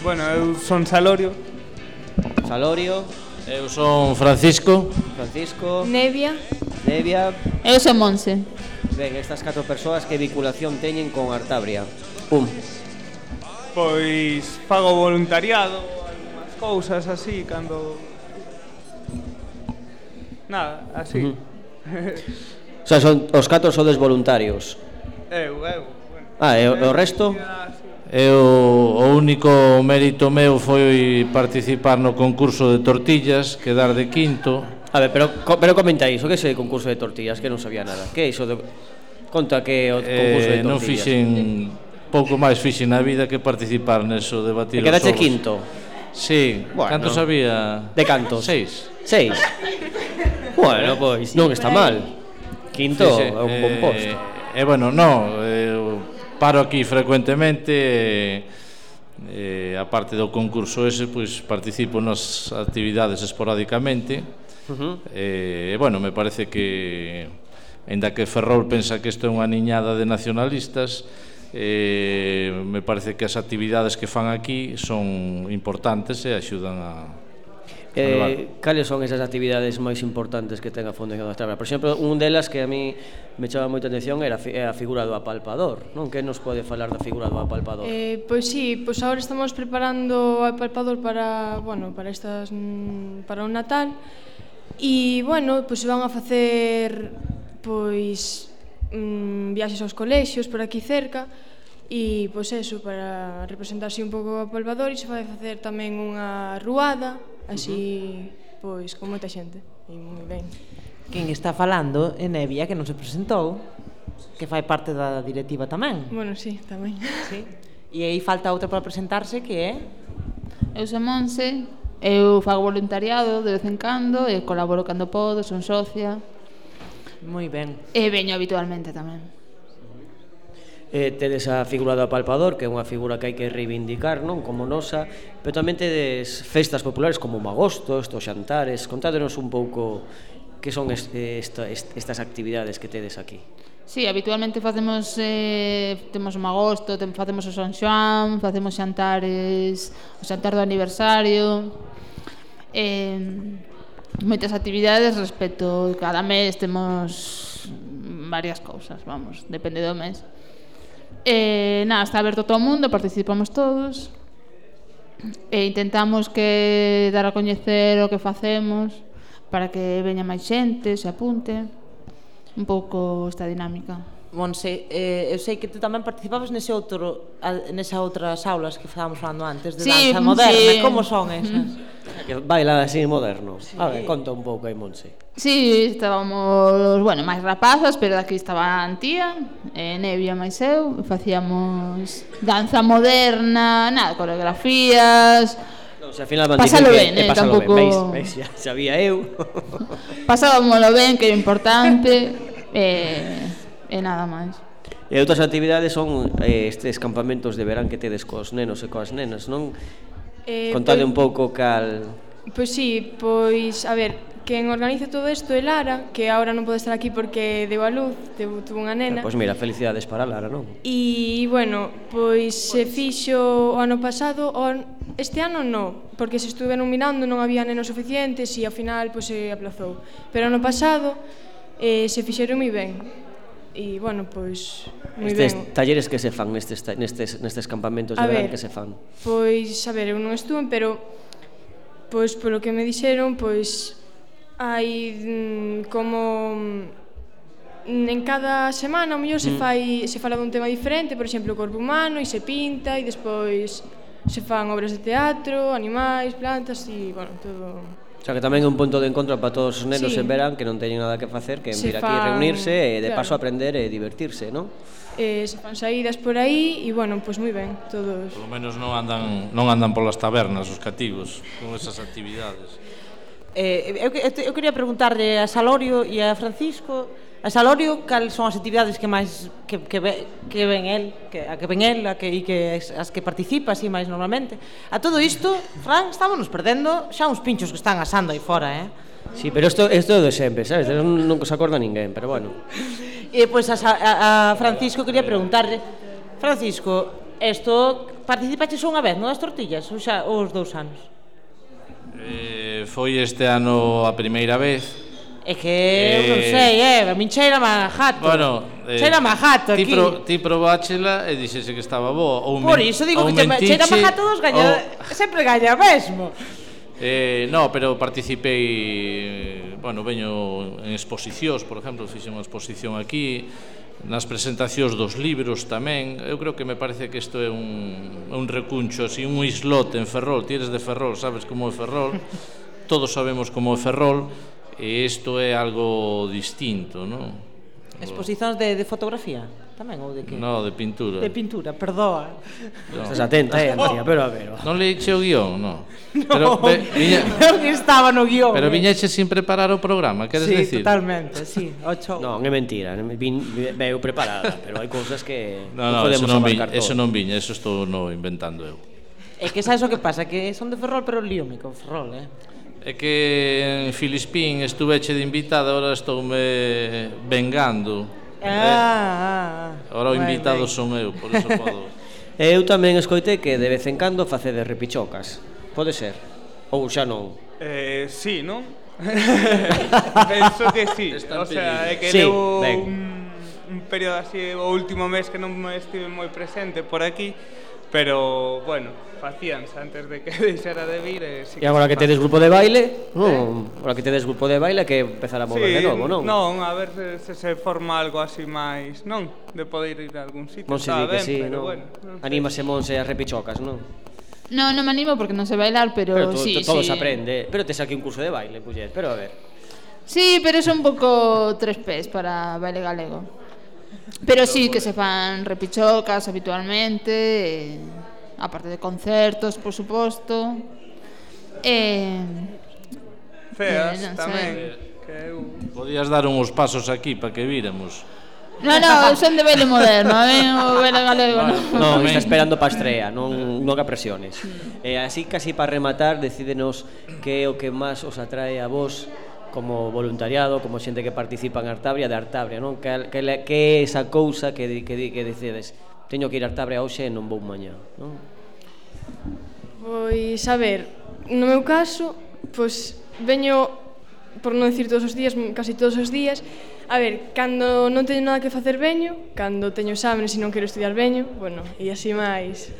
Bueno, eu son Salorio. Salorio. Eu son Francisco. Francisco. Nevia. Nevia. Eu son Monse. Ben, estas catro persoas que vinculación teñen con Artabria? Pum. Pois fago voluntariado, algunhas cousas así, cando... Nada, así. Uh -huh. o sea, son, os catro sodes voluntarios. Eu, eu. Bueno. Ah, e o, o resto? Ah, eu, o único mérito meu foi participar no concurso de tortillas, quedar de quinto. A ver, pero, pero comenta iso, que é ese concurso de tortillas, que non sabía nada. Que é iso de... Conta que o concurso eh, de tortillas. Non fixen pouco máis fixen na vida que participar neso, debatir e quedaste os quinto? Sí, bueno, cantos había? De cantos? Seis. Seis? bueno, pois, non está mal. Quinto sí, sí. é un bon eh, posto. Eh, eh, bueno, no, eh, paro aquí frecuentemente, eh, eh, a parte do concurso ese, pois participo nas actividades esporádicamente. Uh -huh. eh, bueno, me parece que, ainda que Ferrol pensa que isto é unha niñada de nacionalistas, eh, me parece que as actividades que fan aquí son importantes e axudan a Eh, cales son esas actividades máis importantes que ten a Fundación da Estrada? Por exemplo, un delas que a mí me chama moita atención era a figura do apalpador, non? Que nos pode falar da figura do apalpador? Eh, pois sí, pois agora estamos preparando o apalpador para, bueno, para estas para o Natal e bueno, pois van a facer pois mm, viaxes aos colexios por aquí cerca e pois eso para representarse un pouco a Polvador e se vai facer tamén unha ruada así uh -huh. pois con moita xente e moi ben. Quen está falando é Nevia que non se presentou que fai parte da directiva tamén. Bueno, sí, tamén. Sí. E aí falta outra para presentarse que é Eu sou Monse, eu fago voluntariado de vez en cando e colaboro cando podo, son socia. Moi ben. E veño habitualmente tamén. Eh, tedes a figura do apalpador, que é unha figura que hai que reivindicar, non, como nosa, pero tamén tedes festas populares como o Magosto, estos xantares, contádenos un pouco que son este, eh, esta, est, estas actividades que tedes aquí. Sí, habitualmente facemos eh, temos o magosto, tem, facemos o San Xoán, facemos xantares, o xantar do aniversario. Eh, moitas actividades respecto cada mes temos varias cousas, vamos, depende do mes. Eh, nada, está aberto todo o mundo, participamos todos. E intentamos que dar a coñecer o que facemos para que veña máis xente, se apunte un pouco esta dinámica. Monse, eh, eu sei que tú tamén participabas nese outro, nesa outras aulas que estábamos falando antes, de sí, danza moderna, sí. como son esas? Que baila así moderno. Sí. A ver, conta un pouco aí, Monse. Sí, estábamos, bueno, máis rapazas, pero daqui a tía, eh, Nevia máis eu, facíamos danza moderna, nada, coreografías, Non, se ao final van pasalo ben, que, eh, eh pasalo tampouco... ben, veis, veis, xa sabía eu. Pasábamolo ben, que é importante. eh, e nada máis. E outras actividades son eh, estes campamentos de verán que tedes cos nenos e coas nenas, non? Eh, Contade pois, un pouco cal... Pois sí, pois, a ver, quen organiza todo isto é Lara, que agora non pode estar aquí porque deu a luz, deu, tuvo unha nena. Ah, pois mira, felicidades para Lara, non? E, bueno, pois se fixo o ano pasado, o, este ano non, porque se estuveron mirando non había nenos suficientes e ao final pois, se aplazou. Pero ano pasado eh, se fixeron moi ben, e, bueno, pois, moi estes ben. talleres que se fan nestes, nestes, nestes campamentos de a verán ver, que se fan? Pois, a ver, eu non estuve, pero, pois, polo que me dixeron, pois, hai mm, como mm, en cada semana o mellor se mm. fai mm. se fala dun tema diferente, por exemplo, o corpo humano e se pinta e despois se fan obras de teatro, animais, plantas e, bueno, todo O sea, que tamén é un punto de encontro para todos os nenos sí. en verán que non teñen nada que facer, que se vir aquí fan... reunirse e de claro. paso aprender e divertirse, non? Eh, se fan saídas por aí e bueno, pois pues moi ben, todos. Por lo menos non andan non andan polas tabernas os cativos con esas actividades. Eh, eu, eu, eu quería preguntarle a Salorio e a Francisco A Salorio, cal son as actividades que máis que, que, ve, que ven el, que, a que ven el, a que, e que as que participa así máis normalmente. A todo isto, Fran, estámonos perdendo xa uns pinchos que están asando aí fora, eh? Sí, pero isto isto é de sempre, sabes? Non, non se acorda ninguén, pero bueno. E pois pues, a, a, a Francisco quería preguntarle, Francisco, isto participaches unha vez, non das tortillas, ou xa os dous anos? Eh, foi este ano a primeira vez É que eu non sei, eh, a min cheira a jato. Bueno, eh, cheira a jato aquí. Ti, pro, ti probáchela e dixese que estaba boa. Ou Por iso digo que cheira a jato dos gaña, sempre gaña mesmo. Eh, no, pero participei, eh, bueno, veño en exposicións, por exemplo, fixe unha exposición aquí, nas presentacións dos libros tamén. Eu creo que me parece que isto é un, un recuncho, así, un islote en Ferrol. Ti eres de Ferrol, sabes como é Ferrol. Todos sabemos como é Ferrol e isto é algo distinto, non? Exposicións de, de fotografía tamén ou de que? No, de pintura. De pintura, perdoa. No. Estás atenta, eh, Antía, pero a ver. Non leiche o guión, no. no pero ve, viña... non estaba no guión. Pero eh. viñeche sin preparar o programa, queres sí, decir? Sí, totalmente, sí, Ocho... Non, é mentira, vin veu preparada, pero hai cousas que no, no, podemos eso non viña, todo. eso non viña, eso estou no inventando eu. É que sabes o que pasa, que son de Ferrol, pero líome con Ferrol, eh. É que en Filispín estuveche de invitada, ahora estoume vengando. Ah, eh? Ah. Ahora o invitado ben. son eu, por eso podo. eu tamén escoitei que de vez en cando facedes repichocas. Pode ser? Ou xa non? Eh, sí, non? Penso que sí. O sea, é que sí, levo ben. un, un período así o último mes que non estive moi presente por aquí Pero, bueno, facíanse antes de que deixara de vir E sí E agora que tedes grupo de baile non, eh? Agora que tedes grupo de baile que empezar a mover sí, de novo, non? Non, a ver se, se se forma algo así máis Non, de poder ir a algún sitio Monse di que ben, sí, pero non? bueno non Anímase Monse eh, as repichocas, non? No, non me animo porque non sei bailar, pero, pero to, sí, to, todo sí. se aprende. Pero tes aquí un curso de baile, puller, pero a ver. Sí, pero é un pouco tres pés para baile galego. Pero sí que se fan repichocas habitualmente, eh, aparte de concertos, por suposto. Eh, Feas eh, non tamén. Que eu... Podías dar uns pasos aquí para que víramos. No, no, eu son de baile moderno, a mí o baile galego non. No, no está esperando pa estrea, non, non que presiones. Eh, así, casi para rematar, decídenos que é o que máis os atrae a vos como voluntariado, como xente que participa en Artabria, de Artabria, non? Que, que, que é esa cousa que, que, que decides teño que ir a Artabria hoxe e non vou mañá, non? Pois, a ver, no meu caso, pois, veño, por non decir todos os días, casi todos os días, a ver, cando non teño nada que facer veño, cando teño exámenes e non quero estudiar veño, bueno, e así máis.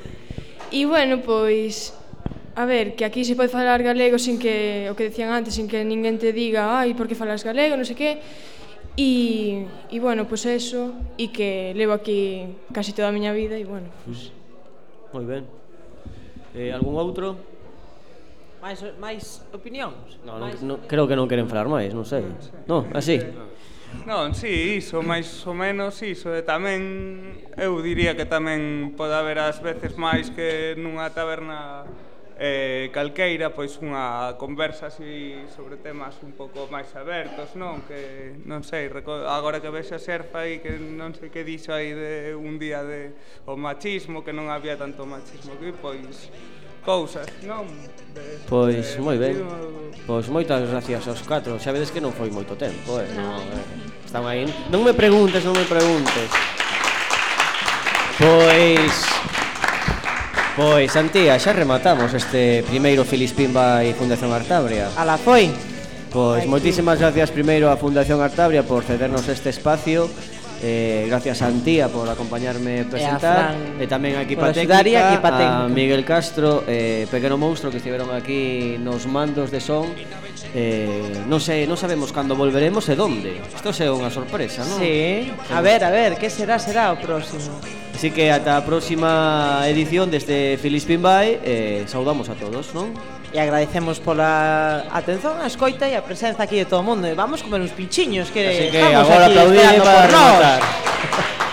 E bueno, pois, A ver, que aquí se pode falar galego sin que, o que decían antes, sin que ninguén te diga, ai, por que falas galego, non sei que, e, e bueno, pois pues eso, e que levo aquí casi toda a miña vida, e bueno, pois... Pues... Moi ben. Eh, algún outro? Mais, mais opinións? No, non, no, creo que non queren falar máis, non sei. Non, así. Non, si, iso, máis ou menos iso, e tamén eu diría que tamén pode haber ás veces máis que nunha taberna eh, calqueira, pois unha conversa así sobre temas un pouco máis abertos, non? Que non sei, agora que vexo a Serpa e que non sei que dixo aí de un día de o machismo, que non había tanto machismo aquí, pois cousas, non? De, pois de, moi ben. Pois moitas gracias aos catro. Xa vedes que non foi moito tempo, eh. Non, eh. Están aí. Non me preguntes, non me preguntes. Pois Pois, Antía, xa rematamos este primeiro Filispín vai Fundación Artabria. Ala foi. Pois, Ay, moitísimas gracias primeiro a Fundación Artabria por cedernos este espacio. Eh, gracias a Antía por acompañarme a presentar e, a Fran, e tamén a equipa técnica, a, a Miguel Castro e eh, Pequeno Monstro que estiveron aquí nos mandos de son Eh, non sei, non sabemos cando volveremos e onde. Isto é unha sorpresa, non? Sí. A ver, a ver, que será, será o próximo. Así que ata a próxima edición deste Filispin Bay eh, saudamos a todos, non? E agradecemos pola atención, a escoita e a presenza aquí de todo o mundo. E vamos comer uns pinchiños que, Así que estamos agora aquí esperando por nós.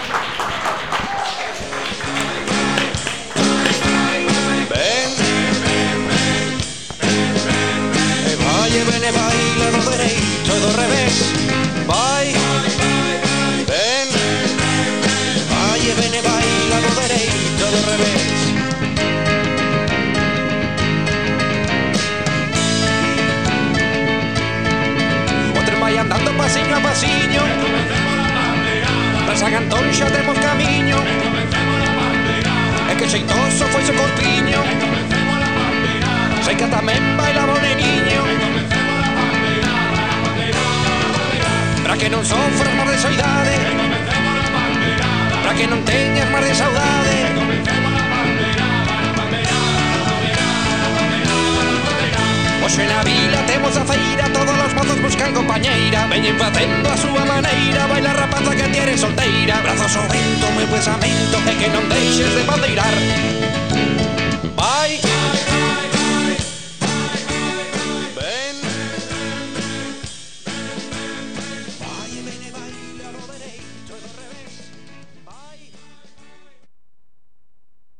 pasiño a pasiño Tras a cantonxa temos camiño E que xeitoso foi o cortiño Sei que tamén baila o neniño Para que non sofras máis de soidade Para que non teñas máis de saudade Hoxe na vila temos a feira toda rapazas buscan compañeira Veñen facendo a súa maneira Baila rapaza que tiene solteira. Brazos ao vento, moi pensamento E que non deixes de bandeirar. Vai,